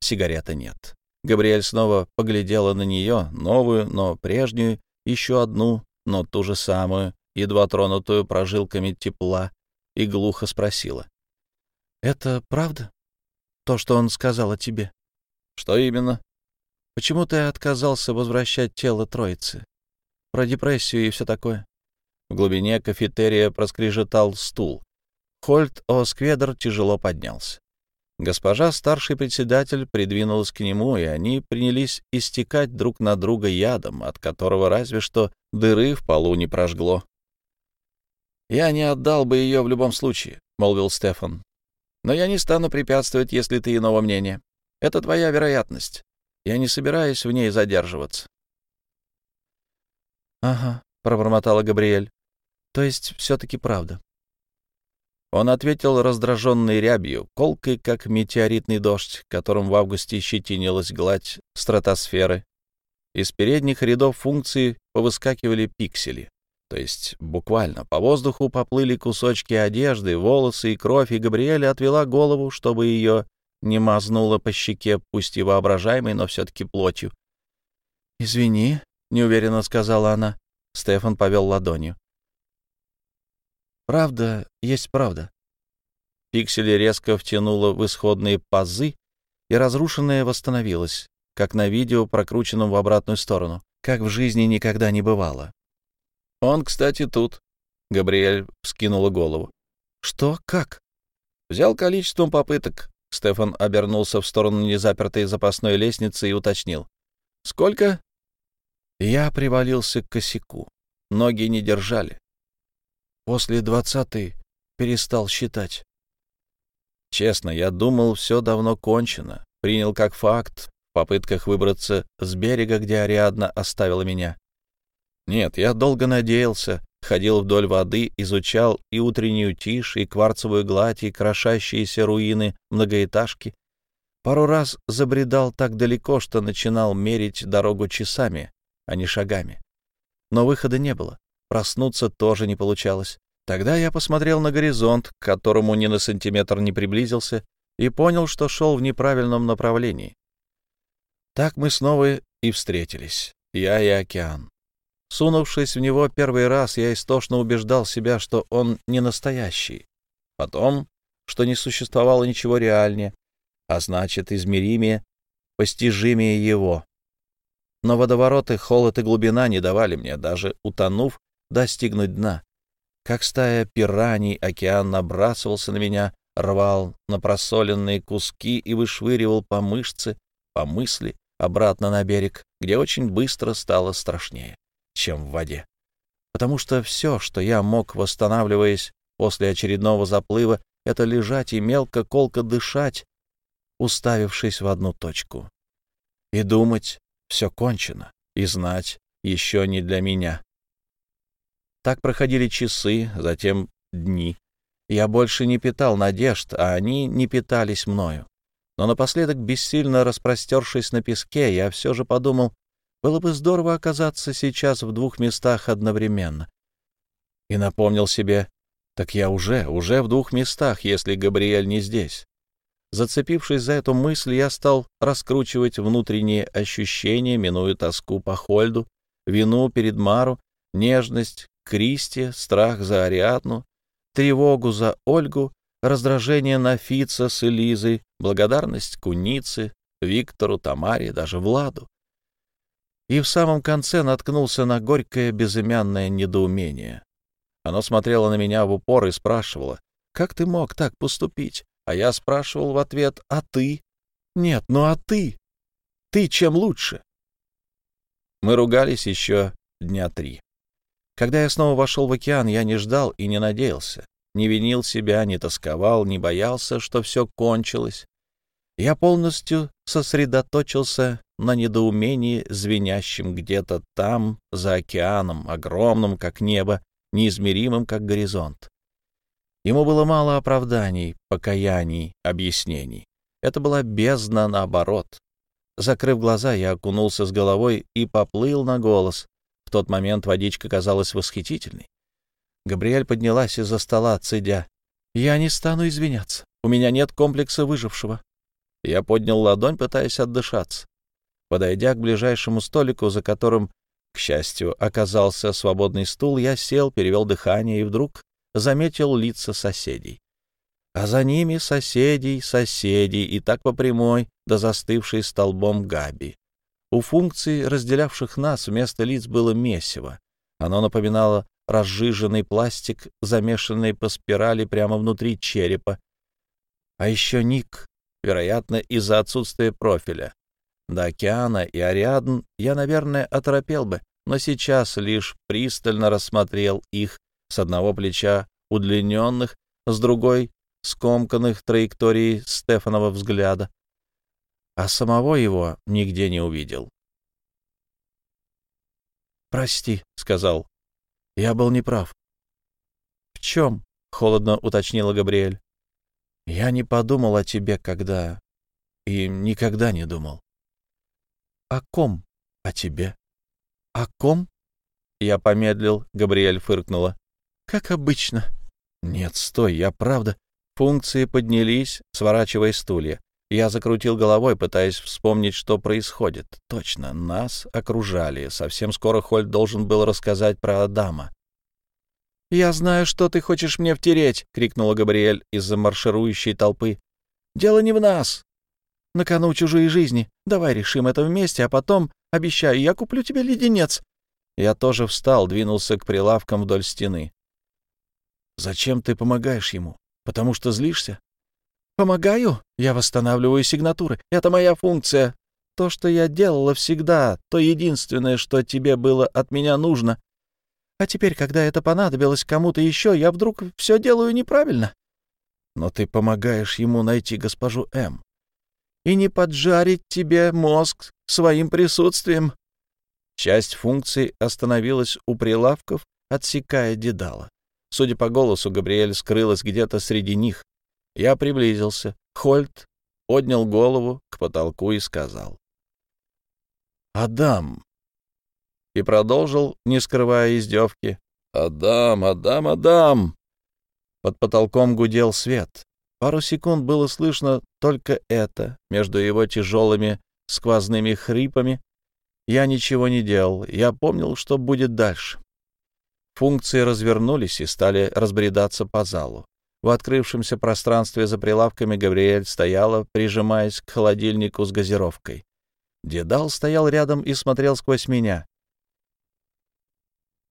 Сигареты нет. Габриэль снова поглядела на нее, новую, но прежнюю, еще одну, но ту же самую, едва тронутую прожилками тепла, и глухо спросила. «Это правда? То, что он сказал о тебе?» «Что именно?» «Почему ты отказался возвращать тело троицы? Про депрессию и все такое?» В глубине кафетерия проскрежетал стул. Хольт О'Скведер тяжело поднялся. Госпожа, старший председатель, придвинулась к нему, и они принялись истекать друг на друга ядом, от которого разве что дыры в полу не прожгло. «Я не отдал бы ее в любом случае», — молвил Стефан. «Но я не стану препятствовать, если ты иного мнения. Это твоя вероятность. Я не собираюсь в ней задерживаться». «Ага», — пробормотала Габриэль. «То есть все-таки правда». Он ответил раздраженной рябью, колкой, как метеоритный дождь, которым в августе щетинилась гладь стратосферы. Из передних рядов функций повыскакивали пиксели. То есть буквально по воздуху поплыли кусочки одежды, волосы и кровь, и Габриэля отвела голову, чтобы ее не мазнуло по щеке, пусть и воображаемой, но все-таки плотью. «Извини», — неуверенно сказала она. Стефан повел ладонью. «Правда есть правда». Пиксели резко втянуло в исходные пазы, и разрушенное восстановилось, как на видео, прокрученном в обратную сторону, как в жизни никогда не бывало. «Он, кстати, тут». Габриэль вскинула голову. «Что? Как?» «Взял количеством попыток». Стефан обернулся в сторону незапертой запасной лестницы и уточнил. «Сколько?» Я привалился к косяку. Ноги не держали. После двадцатой перестал считать. Честно, я думал, все давно кончено. Принял как факт в попытках выбраться с берега, где Ариадна оставила меня. Нет, я долго надеялся, ходил вдоль воды, изучал и утреннюю тишь, и кварцевую гладь, и крошащиеся руины многоэтажки. Пару раз забредал так далеко, что начинал мерить дорогу часами, а не шагами. Но выхода не было. Проснуться тоже не получалось. Тогда я посмотрел на горизонт, к которому ни на сантиметр не приблизился, и понял, что шел в неправильном направлении. Так мы снова и встретились, я и океан. Сунувшись в него первый раз, я истошно убеждал себя, что он не настоящий. Потом, что не существовало ничего реальнее, а значит, измеримее, постижимее его. Но водовороты, холод и глубина не давали мне, даже утонув, достигнуть дна. Как стая пираний, океан набрасывался на меня, рвал на просоленные куски и вышвыривал по мышце, по мысли, обратно на берег, где очень быстро стало страшнее чем в воде. Потому что все, что я мог, восстанавливаясь после очередного заплыва, это лежать и мелко-колко дышать, уставившись в одну точку. И думать — все кончено, и знать — еще не для меня. Так проходили часы, затем дни. Я больше не питал надежд, а они не питались мною. Но напоследок, бессильно распростершись на песке, я все же подумал, было бы здорово оказаться сейчас в двух местах одновременно. И напомнил себе, так я уже, уже в двух местах, если Габриэль не здесь. Зацепившись за эту мысль, я стал раскручивать внутренние ощущения, минуя тоску по Хольду, вину перед Мару, нежность Кристи, страх за Ариадну, тревогу за Ольгу, раздражение на Фица с Элизой, благодарность Кунице, Виктору, Тамаре, даже Владу. И в самом конце наткнулся на горькое безымянное недоумение. Оно смотрело на меня в упор и спрашивало, «Как ты мог так поступить?» А я спрашивал в ответ, «А ты?» «Нет, ну а ты? Ты чем лучше?» Мы ругались еще дня три. Когда я снова вошел в океан, я не ждал и не надеялся, не винил себя, не тосковал, не боялся, что все кончилось. Я полностью сосредоточился на недоумении, звенящем где-то там, за океаном, огромным, как небо, неизмеримым, как горизонт. Ему было мало оправданий, покаяний, объяснений. Это была бездна наоборот. Закрыв глаза, я окунулся с головой и поплыл на голос, тот момент водичка казалась восхитительной. Габриэль поднялась из-за стола, цедя. «Я не стану извиняться. У меня нет комплекса выжившего». Я поднял ладонь, пытаясь отдышаться. Подойдя к ближайшему столику, за которым, к счастью, оказался свободный стул, я сел, перевел дыхание и вдруг заметил лица соседей. А за ними соседей, соседей, и так по прямой, до застывшей столбом Габи. У функций, разделявших нас, вместо лиц было месиво. Оно напоминало разжиженный пластик, замешанный по спирали прямо внутри черепа. А еще Ник, вероятно, из-за отсутствия профиля. До океана и Ариадн я, наверное, оторопел бы, но сейчас лишь пристально рассмотрел их с одного плеча удлиненных, с другой — скомканных траекторий Стефанова взгляда а самого его нигде не увидел. «Прости», — сказал. «Я был неправ». «В чем?» — холодно уточнила Габриэль. «Я не подумал о тебе, когда... И никогда не думал». «О ком? О тебе? О ком?» Я помедлил, Габриэль фыркнула. «Как обычно». «Нет, стой, я правда...» Функции поднялись, сворачивая стулья. Я закрутил головой, пытаясь вспомнить, что происходит. Точно, нас окружали. Совсем скоро Хольд должен был рассказать про Адама. «Я знаю, что ты хочешь мне втереть!» — крикнула Габриэль из-за марширующей толпы. «Дело не в нас. На кону чужие жизни. Давай решим это вместе, а потом, обещаю, я куплю тебе леденец». Я тоже встал, двинулся к прилавкам вдоль стены. «Зачем ты помогаешь ему? Потому что злишься?» Помогаю? Я восстанавливаю сигнатуры. Это моя функция. То, что я делала всегда, то единственное, что тебе было от меня нужно. А теперь, когда это понадобилось кому-то еще, я вдруг все делаю неправильно. Но ты помогаешь ему найти госпожу М. И не поджарить тебе мозг своим присутствием. Часть функций остановилась у прилавков, отсекая Дедала. Судя по голосу, Габриэль скрылась где-то среди них. Я приблизился. Хольт поднял голову к потолку и сказал. «Адам!» И продолжил, не скрывая издевки. «Адам, Адам, Адам!» Под потолком гудел свет. Пару секунд было слышно только это, между его тяжелыми сквозными хрипами. Я ничего не делал, я помнил, что будет дальше. Функции развернулись и стали разбредаться по залу. В открывшемся пространстве за прилавками Габриэль стояла, прижимаясь к холодильнику с газировкой. Дедал стоял рядом и смотрел сквозь меня.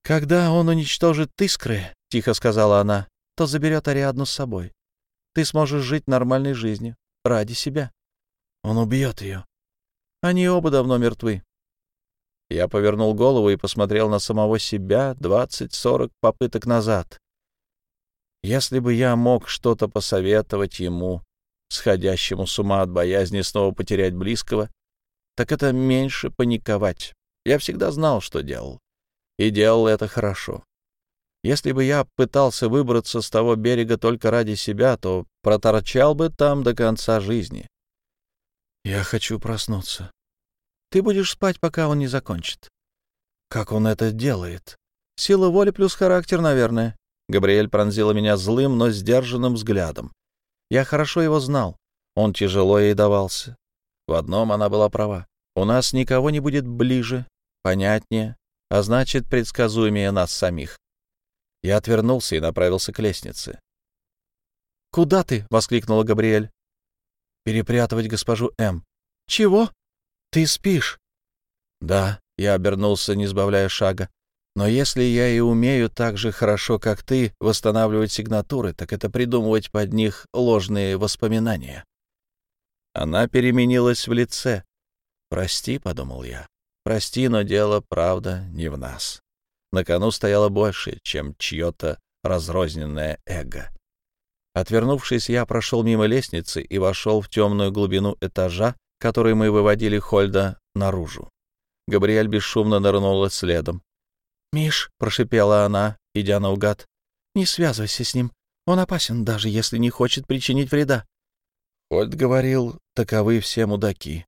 «Когда он уничтожит искры, — тихо сказала она, — то заберет Ариадну с собой. Ты сможешь жить нормальной жизнью, ради себя. Он убьет ее. Они оба давно мертвы. Я повернул голову и посмотрел на самого себя двадцать-сорок попыток назад. Если бы я мог что-то посоветовать ему, сходящему с ума от боязни снова потерять близкого, так это меньше паниковать. Я всегда знал, что делал. И делал это хорошо. Если бы я пытался выбраться с того берега только ради себя, то проторчал бы там до конца жизни. Я хочу проснуться. Ты будешь спать, пока он не закончит. Как он это делает? Сила воли плюс характер, наверное. Габриэль пронзила меня злым, но сдержанным взглядом. Я хорошо его знал. Он тяжело ей давался. В одном она была права. У нас никого не будет ближе, понятнее, а значит, предсказуемее нас самих. Я отвернулся и направился к лестнице. «Куда ты?» — воскликнула Габриэль. «Перепрятывать госпожу М». «Чего? Ты спишь?» «Да», — я обернулся, не сбавляя шага. «Но если я и умею так же хорошо, как ты, восстанавливать сигнатуры, так это придумывать под них ложные воспоминания». Она переменилась в лице. «Прости», — подумал я, — «прости, но дело, правда, не в нас». На кону стояло больше, чем чье-то разрозненное эго. Отвернувшись, я прошел мимо лестницы и вошел в темную глубину этажа, который мы выводили Хольда наружу. Габриэль бесшумно нырнула следом. «Миш», — прошипела она, идя наугад, — «не связывайся с ним. Он опасен, даже если не хочет причинить вреда». Хольд говорил, таковы все мудаки.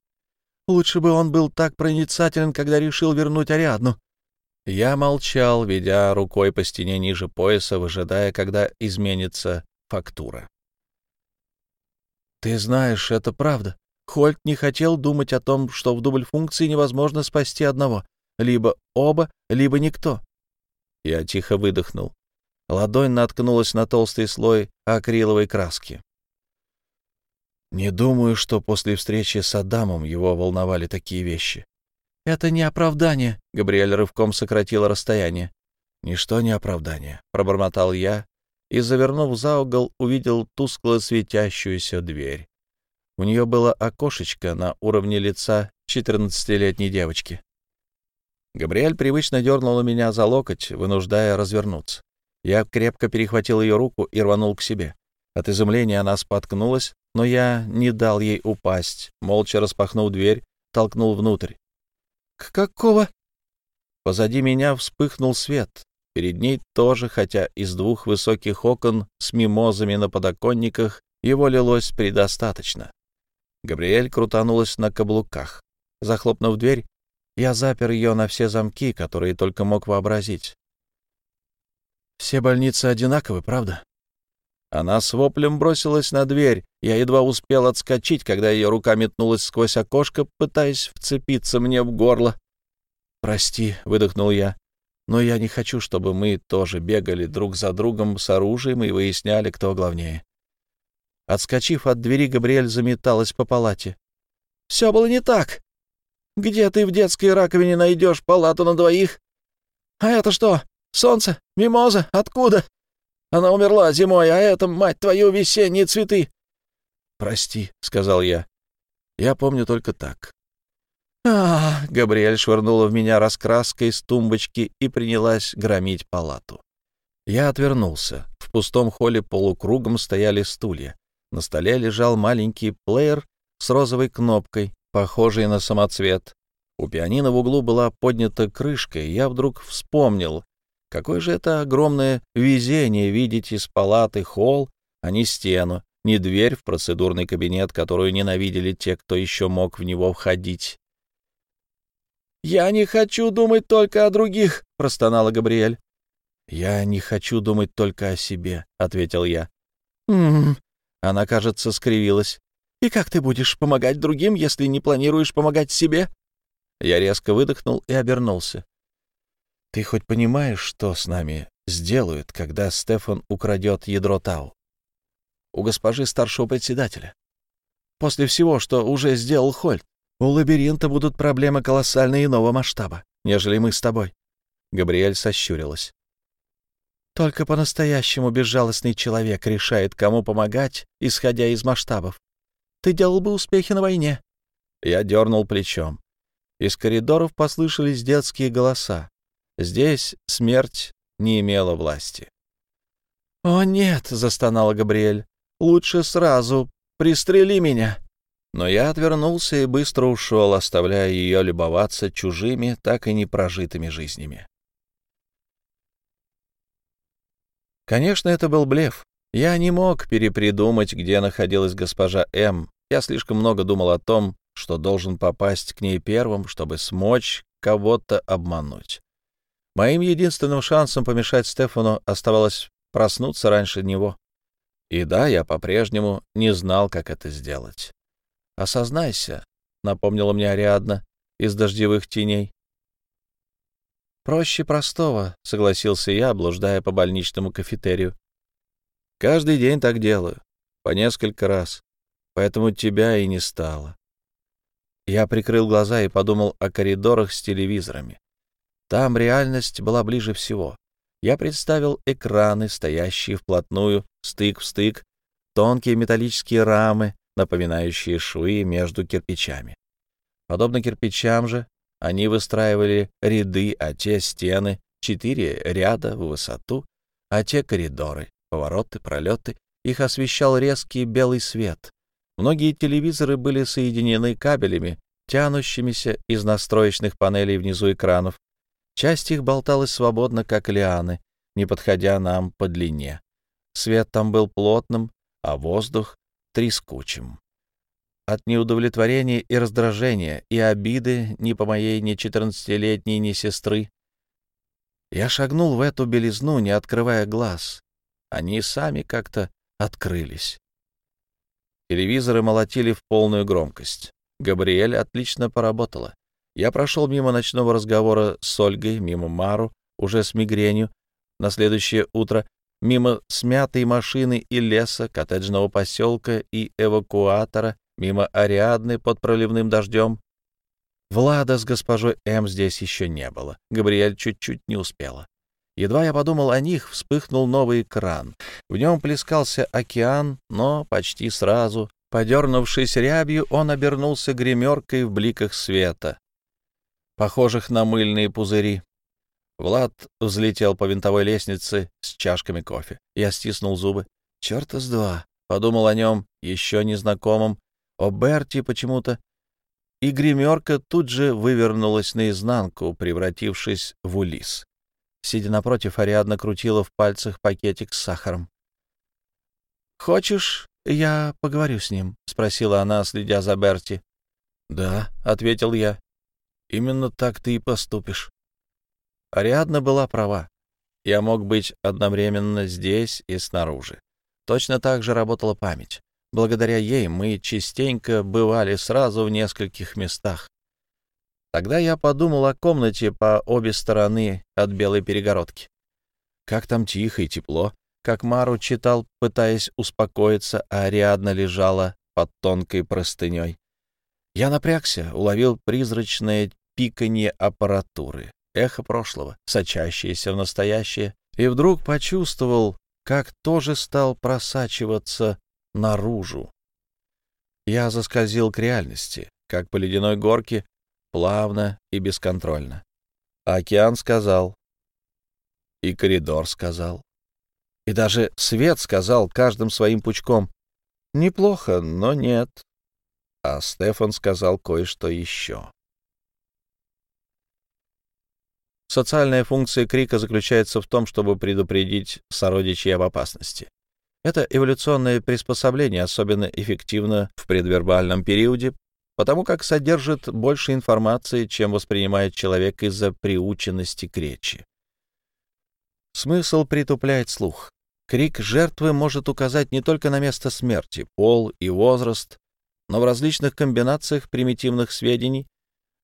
Лучше бы он был так проницателен, когда решил вернуть Ариадну. Я молчал, ведя рукой по стене ниже пояса, выжидая, когда изменится фактура. «Ты знаешь, это правда. Хольт не хотел думать о том, что в дубль-функции невозможно спасти одного. Либо оба, либо никто». Я тихо выдохнул. Ладонь наткнулась на толстый слой акриловой краски. Не думаю, что после встречи с Адамом его волновали такие вещи. «Это не оправдание», — Габриэль рывком сократила расстояние. «Ничто не оправдание», — пробормотал я и, завернув за угол, увидел тускло светящуюся дверь. У нее было окошечко на уровне лица четырнадцатилетней девочки. Габриэль привычно дернула меня за локоть, вынуждая развернуться. Я крепко перехватил ее руку и рванул к себе. От изумления она споткнулась, но я не дал ей упасть, молча распахнул дверь, толкнул внутрь. К какого? Позади меня вспыхнул свет. Перед ней тоже, хотя из двух высоких окон с мимозами на подоконниках его лилось предостаточно. Габриэль крутанулась на каблуках. Захлопнув дверь, я запер ее на все замки, которые только мог вообразить. «Все больницы одинаковы, правда?» Она с воплем бросилась на дверь. Я едва успел отскочить, когда ее рука метнулась сквозь окошко, пытаясь вцепиться мне в горло. «Прости», — выдохнул я, — «но я не хочу, чтобы мы тоже бегали друг за другом с оружием и выясняли, кто главнее». Отскочив от двери, Габриэль заметалась по палате. «Все было не так. Где ты в детской раковине найдешь палату на двоих? А это что? Солнце? Мимоза? Откуда? Она умерла зимой, а это, мать твою, весенние цветы. «Прости», — сказал я. «Я помню только так». А, Габриэль швырнула в меня раскраской с тумбочки и принялась громить палату. Я отвернулся. В пустом холле полукругом стояли стулья. На столе лежал маленький плеер с розовой кнопкой, похожей на самоцвет. У пианино в углу была поднята крышка, и я вдруг вспомнил, Какое же это огромное везение видеть из палаты холл, а не стену, не дверь в процедурный кабинет, которую ненавидели те, кто еще мог в него входить. «Я не хочу думать только о других», — простонала Габриэль. «Я не хочу думать только о себе», — ответил я. «М-м-м», она, кажется, скривилась. «И как ты будешь помогать другим, если не планируешь помогать себе?» Я резко выдохнул и обернулся. Ты хоть понимаешь, что с нами сделают, когда Стефан украдет ядро Тау? У госпожи старшего председателя. После всего, что уже сделал Хольт, у лабиринта будут проблемы колоссальные иного масштаба, нежели мы с тобой. Габриэль сощурилась. Только по-настоящему безжалостный человек решает, кому помогать, исходя из масштабов. Ты делал бы успехи на войне. Я дернул плечом. Из коридоров послышались детские голоса. Здесь смерть не имела власти. «О, нет!» — застонала Габриэль. «Лучше сразу Пристрели меня!» Но я отвернулся и быстро ушел, оставляя ее любоваться чужими, так и не прожитыми жизнями. Конечно, это был блеф. Я не мог перепридумать, где находилась госпожа М. Я слишком много думал о том, что должен попасть к ней первым, чтобы смочь кого-то обмануть. Моим единственным шансом помешать Стефану оставалось проснуться раньше него. И да, я по-прежнему не знал, как это сделать. «Осознайся», — напомнила мне Ариадна из дождевых теней. «Проще простого», — согласился я, блуждая по больничному кафетерию. «Каждый день так делаю, по несколько раз, поэтому тебя и не стало». Я прикрыл глаза и подумал о коридорах с телевизорами. Там реальность была ближе всего. Я представил экраны, стоящие вплотную, стык в стык, тонкие металлические рамы, напоминающие швы между кирпичами. Подобно кирпичам же, они выстраивали ряды, а те стены — четыре ряда в высоту, а те — коридоры, повороты, пролеты. Их освещал резкий белый свет. Многие телевизоры были соединены кабелями, тянущимися из настроечных панелей внизу экранов. Часть их болталась свободно, как лианы, не подходя нам по длине. Свет там был плотным, а воздух трескучим. От неудовлетворения и раздражения, и обиды ни по моей ни четырнадцатилетней, ни сестры. Я шагнул в эту белизну, не открывая глаз. Они сами как-то открылись. Телевизоры молотили в полную громкость. Габриэль отлично поработала. Я прошел мимо ночного разговора с Ольгой, мимо Мару, уже с мигренью, на следующее утро мимо смятой машины и леса, коттеджного поселка и эвакуатора, мимо Ариадны под проливным дождем. Влада с госпожой М здесь еще не было. Габриэль чуть-чуть не успела. Едва я подумал о них, вспыхнул новый экран. В нем плескался океан, но почти сразу, подернувшись рябью, он обернулся гримеркой в бликах света, похожих на мыльные пузыри. Влад взлетел по винтовой лестнице с чашками кофе. Я стиснул зубы. Черта с два. Подумал о нем, еще незнакомом, о Берти почему-то. И гримерка тут же вывернулась наизнанку, превратившись в улис. Сидя напротив, Ариадна крутила в пальцах пакетик с сахаром. «Хочешь, я поговорю с ним?» — спросила она, следя за Берти. «Да», — ответил я. «Именно так ты и поступишь». Ариадна была права. Я мог быть одновременно здесь и снаружи. Точно так же работала память. Благодаря ей мы частенько бывали сразу в нескольких местах. Тогда я подумал о комнате по обе стороны от белой перегородки. Как там тихо и тепло, как Мару читал, пытаясь успокоиться, а Ариадна лежала под тонкой простыней. Я напрягся, уловил призрачное пиканье аппаратуры эхо прошлого, сочащееся в настоящее, и вдруг почувствовал, как тоже стал просачиваться наружу. Я заскользил к реальности, как по ледяной горке, плавно и бесконтрольно. океан сказал, и коридор сказал, и даже свет сказал каждым своим пучком, «Неплохо, но нет». А Стефан сказал кое-что еще. Социальная функция крика заключается в том, чтобы предупредить сородичей об опасности. Это эволюционное приспособление особенно эффективно в предвербальном периоде, потому как содержит больше информации, чем воспринимает человек из-за приученности к речи. Смысл притупляет слух. Крик жертвы может указать не только на место смерти, пол и возраст, но в различных комбинациях примитивных сведений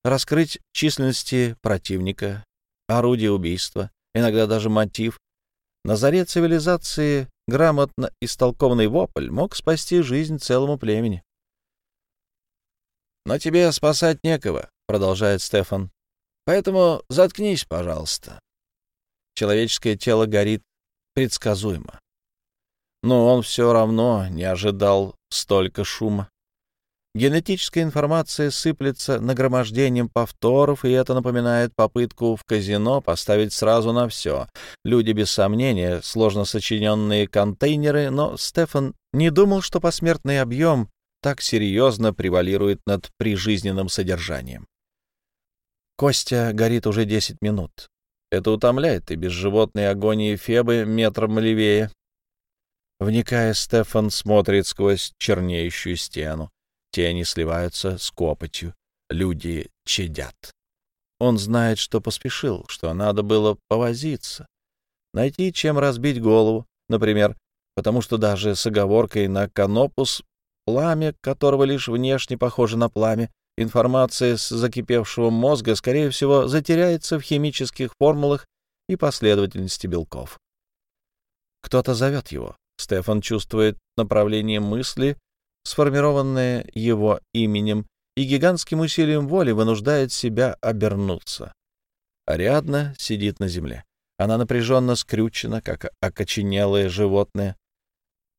раскрыть численности противника, орудие убийства, иногда даже мотив. На заре цивилизации грамотно истолкованный вопль мог спасти жизнь целому племени. «Но тебе спасать некого», — продолжает Стефан. «Поэтому заткнись, пожалуйста». Человеческое тело горит предсказуемо. Но он все равно не ожидал столько шума. Генетическая информация сыплется нагромождением повторов, и это напоминает попытку в казино поставить сразу на все. Люди, без сомнения, сложно сочиненные контейнеры, но Стефан не думал, что посмертный объем так серьезно превалирует над прижизненным содержанием. Костя горит уже 10 минут. Это утомляет и безживотной агонии Фебы метром левее. Вникая, Стефан смотрит сквозь чернеющую стену. Тени сливаются с копотью. Люди чадят. Он знает, что поспешил, что надо было повозиться. Найти, чем разбить голову, например, потому что даже с оговоркой на канопус, пламя которого лишь внешне похоже на пламя, информация с закипевшего мозга, скорее всего, затеряется в химических формулах и последовательности белков. Кто-то зовет его. Стефан чувствует направление мысли, сформированное его именем, и гигантским усилием воли вынуждает себя обернуться. Ариадна сидит на земле. Она напряженно скрючена, как окоченелое животное.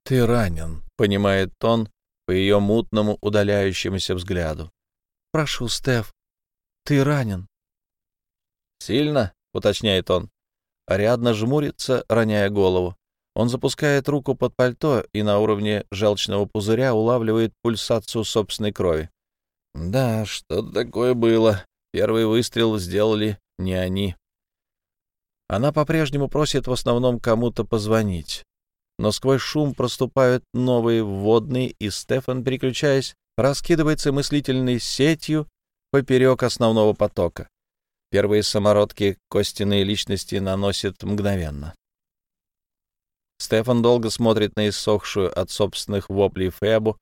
«Ты ранен», — понимает он по ее мутному удаляющемуся взгляду. «Прошу, Стеф, ты ранен». «Сильно?» — уточняет он. Ариадна жмурится, роняя голову. Он запускает руку под пальто и на уровне желчного пузыря улавливает пульсацию собственной крови. Да, что-то такое было. Первый выстрел сделали не они. Она по-прежнему просит в основном кому-то позвонить. Но сквозь шум проступают новые вводные, и Стефан, переключаясь, раскидывается мыслительной сетью поперек основного потока. Первые самородки костяные личности наносят мгновенно. Стефан долго смотрит на иссохшую от собственных воплей Фебу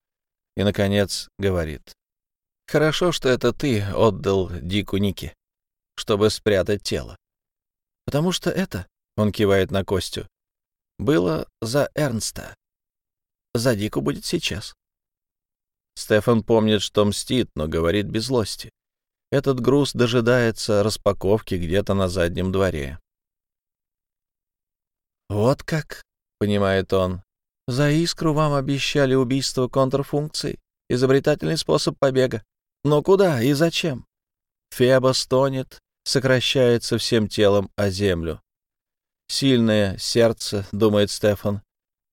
и, наконец, говорит. «Хорошо, что это ты отдал Дику Ники, чтобы спрятать тело. Потому что это, — он кивает на Костю, — было за Эрнста. За Дику будет сейчас». Стефан помнит, что мстит, но говорит без злости. Этот груз дожидается распаковки где-то на заднем дворе. «Вот как?» понимает он. За искру вам обещали убийство контрфункций, изобретательный способ побега. Но куда и зачем? Феба стонет, сокращается всем телом о землю. Сильное сердце, думает Стефан,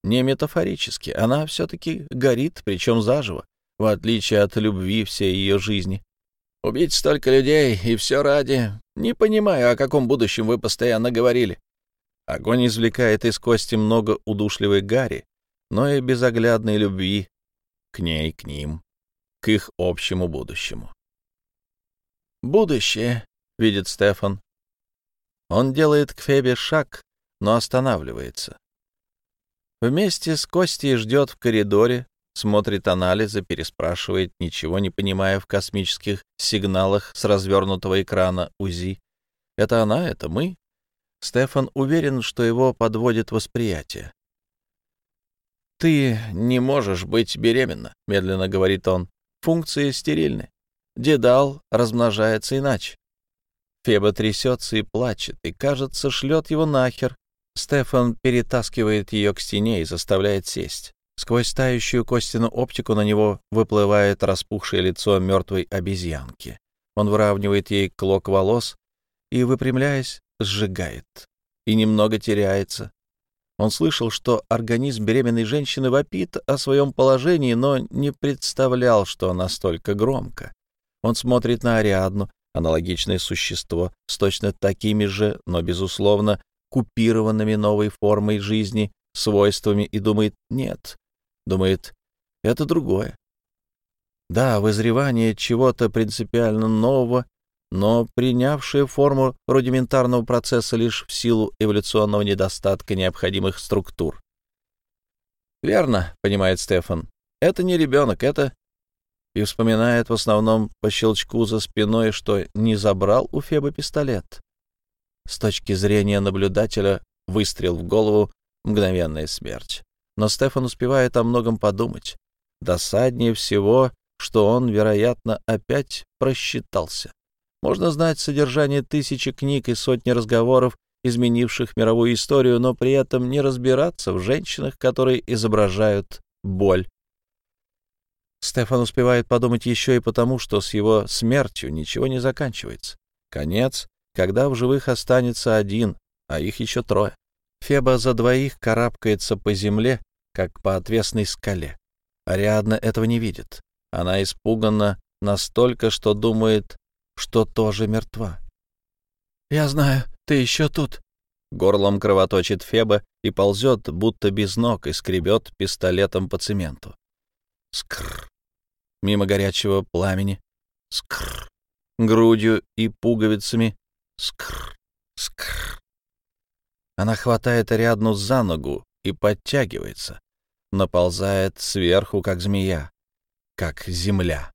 не метафорически, она все-таки горит, причем заживо, в отличие от любви всей ее жизни. Убить столько людей, и все ради... Не понимаю, о каком будущем вы постоянно говорили. Огонь извлекает из кости много удушливой гари, но и безоглядной любви к ней, к ним, к их общему будущему. «Будущее», — видит Стефан. Он делает к Фебе шаг, но останавливается. Вместе с Костей ждет в коридоре, смотрит анализы, переспрашивает, ничего не понимая в космических сигналах с развернутого экрана УЗИ. Это она, это мы, Стефан уверен, что его подводит восприятие. «Ты не можешь быть беременна», — медленно говорит он. «Функции стерильны. Дедал размножается иначе». Феба трясется и плачет, и, кажется, шлет его нахер. Стефан перетаскивает ее к стене и заставляет сесть. Сквозь тающую Костину оптику на него выплывает распухшее лицо мертвой обезьянки. Он выравнивает ей клок волос и, выпрямляясь, сжигает и немного теряется. Он слышал, что организм беременной женщины вопит о своем положении, но не представлял, что настолько громко. Он смотрит на Ариадну, аналогичное существо, с точно такими же, но, безусловно, купированными новой формой жизни, свойствами, и думает «нет». Думает «это другое». Да, вызревание чего-то принципиально нового но принявшие форму рудиментарного процесса лишь в силу эволюционного недостатка необходимых структур. «Верно», — понимает Стефан, — «это не ребенок, это...» И вспоминает в основном по щелчку за спиной, что не забрал у Феба пистолет. С точки зрения наблюдателя выстрел в голову — мгновенная смерть. Но Стефан успевает о многом подумать. Досаднее всего, что он, вероятно, опять просчитался. Можно знать содержание тысячи книг и сотни разговоров, изменивших мировую историю, но при этом не разбираться в женщинах, которые изображают боль. Стефан успевает подумать еще и потому, что с его смертью ничего не заканчивается. Конец, когда в живых останется один, а их еще трое. Феба за двоих карабкается по земле, как по отвесной скале. Ариадна этого не видит. Она испугана настолько, что думает, что тоже мертва. «Я знаю, ты еще тут». Горлом кровоточит Феба и ползет, будто без ног, и скребет пистолетом по цементу. Скр. Мимо горячего пламени. Скр. Грудью и пуговицами. Скр. Скр. Она хватает Ариадну за ногу и подтягивается. Наползает сверху, как змея, как земля.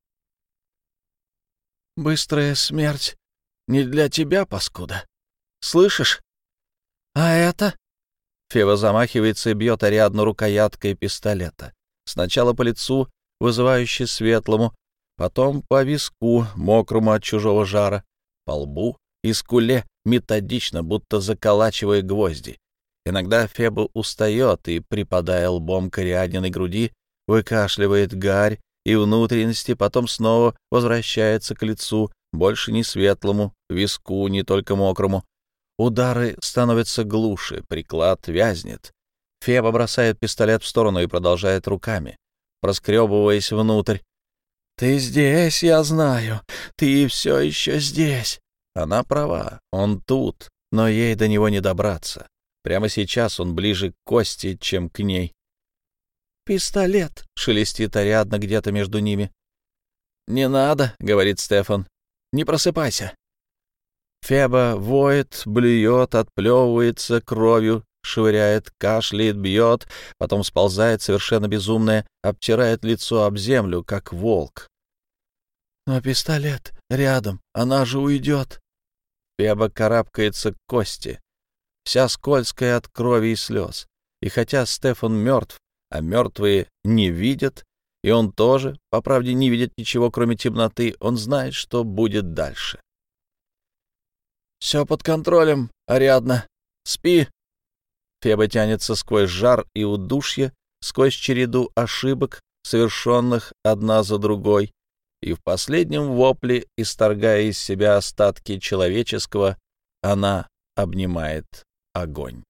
«Быстрая смерть не для тебя, паскуда. Слышишь? А это?» Фева замахивается и бьет Ариадну рукояткой пистолета. Сначала по лицу, вызывающе светлому, потом по виску, мокрому от чужого жара, по лбу и скуле, методично, будто заколачивая гвозди. Иногда Феба устает и, припадая лбом к Ариадниной груди, выкашливает гарь и внутренности, потом снова возвращается к лицу, больше не светлому, виску, не только мокрому. Удары становятся глуше, приклад вязнет. Феба бросает пистолет в сторону и продолжает руками, проскребываясь внутрь. «Ты здесь, я знаю. Ты все еще здесь». Она права, он тут, но ей до него не добраться. Прямо сейчас он ближе к Кости, чем к ней. «Пистолет!» — шелестит Ариадна где-то между ними. «Не надо», — говорит Стефан. «Не просыпайся». Феба воет, блюет, отплевывается кровью, швыряет, кашляет, бьет, потом сползает совершенно безумная, обтирает лицо об землю, как волк. «Но пистолет рядом, она же уйдет». Феба карабкается к кости, вся скользкая от крови и слез. И хотя Стефан мертв, а мертвые не видят, и он тоже, по правде, не видит ничего, кроме темноты, он знает, что будет дальше. «Все под контролем, Ариадна. Спи!» Феба тянется сквозь жар и удушье, сквозь череду ошибок, совершенных одна за другой, и в последнем вопле, исторгая из себя остатки человеческого, она обнимает огонь.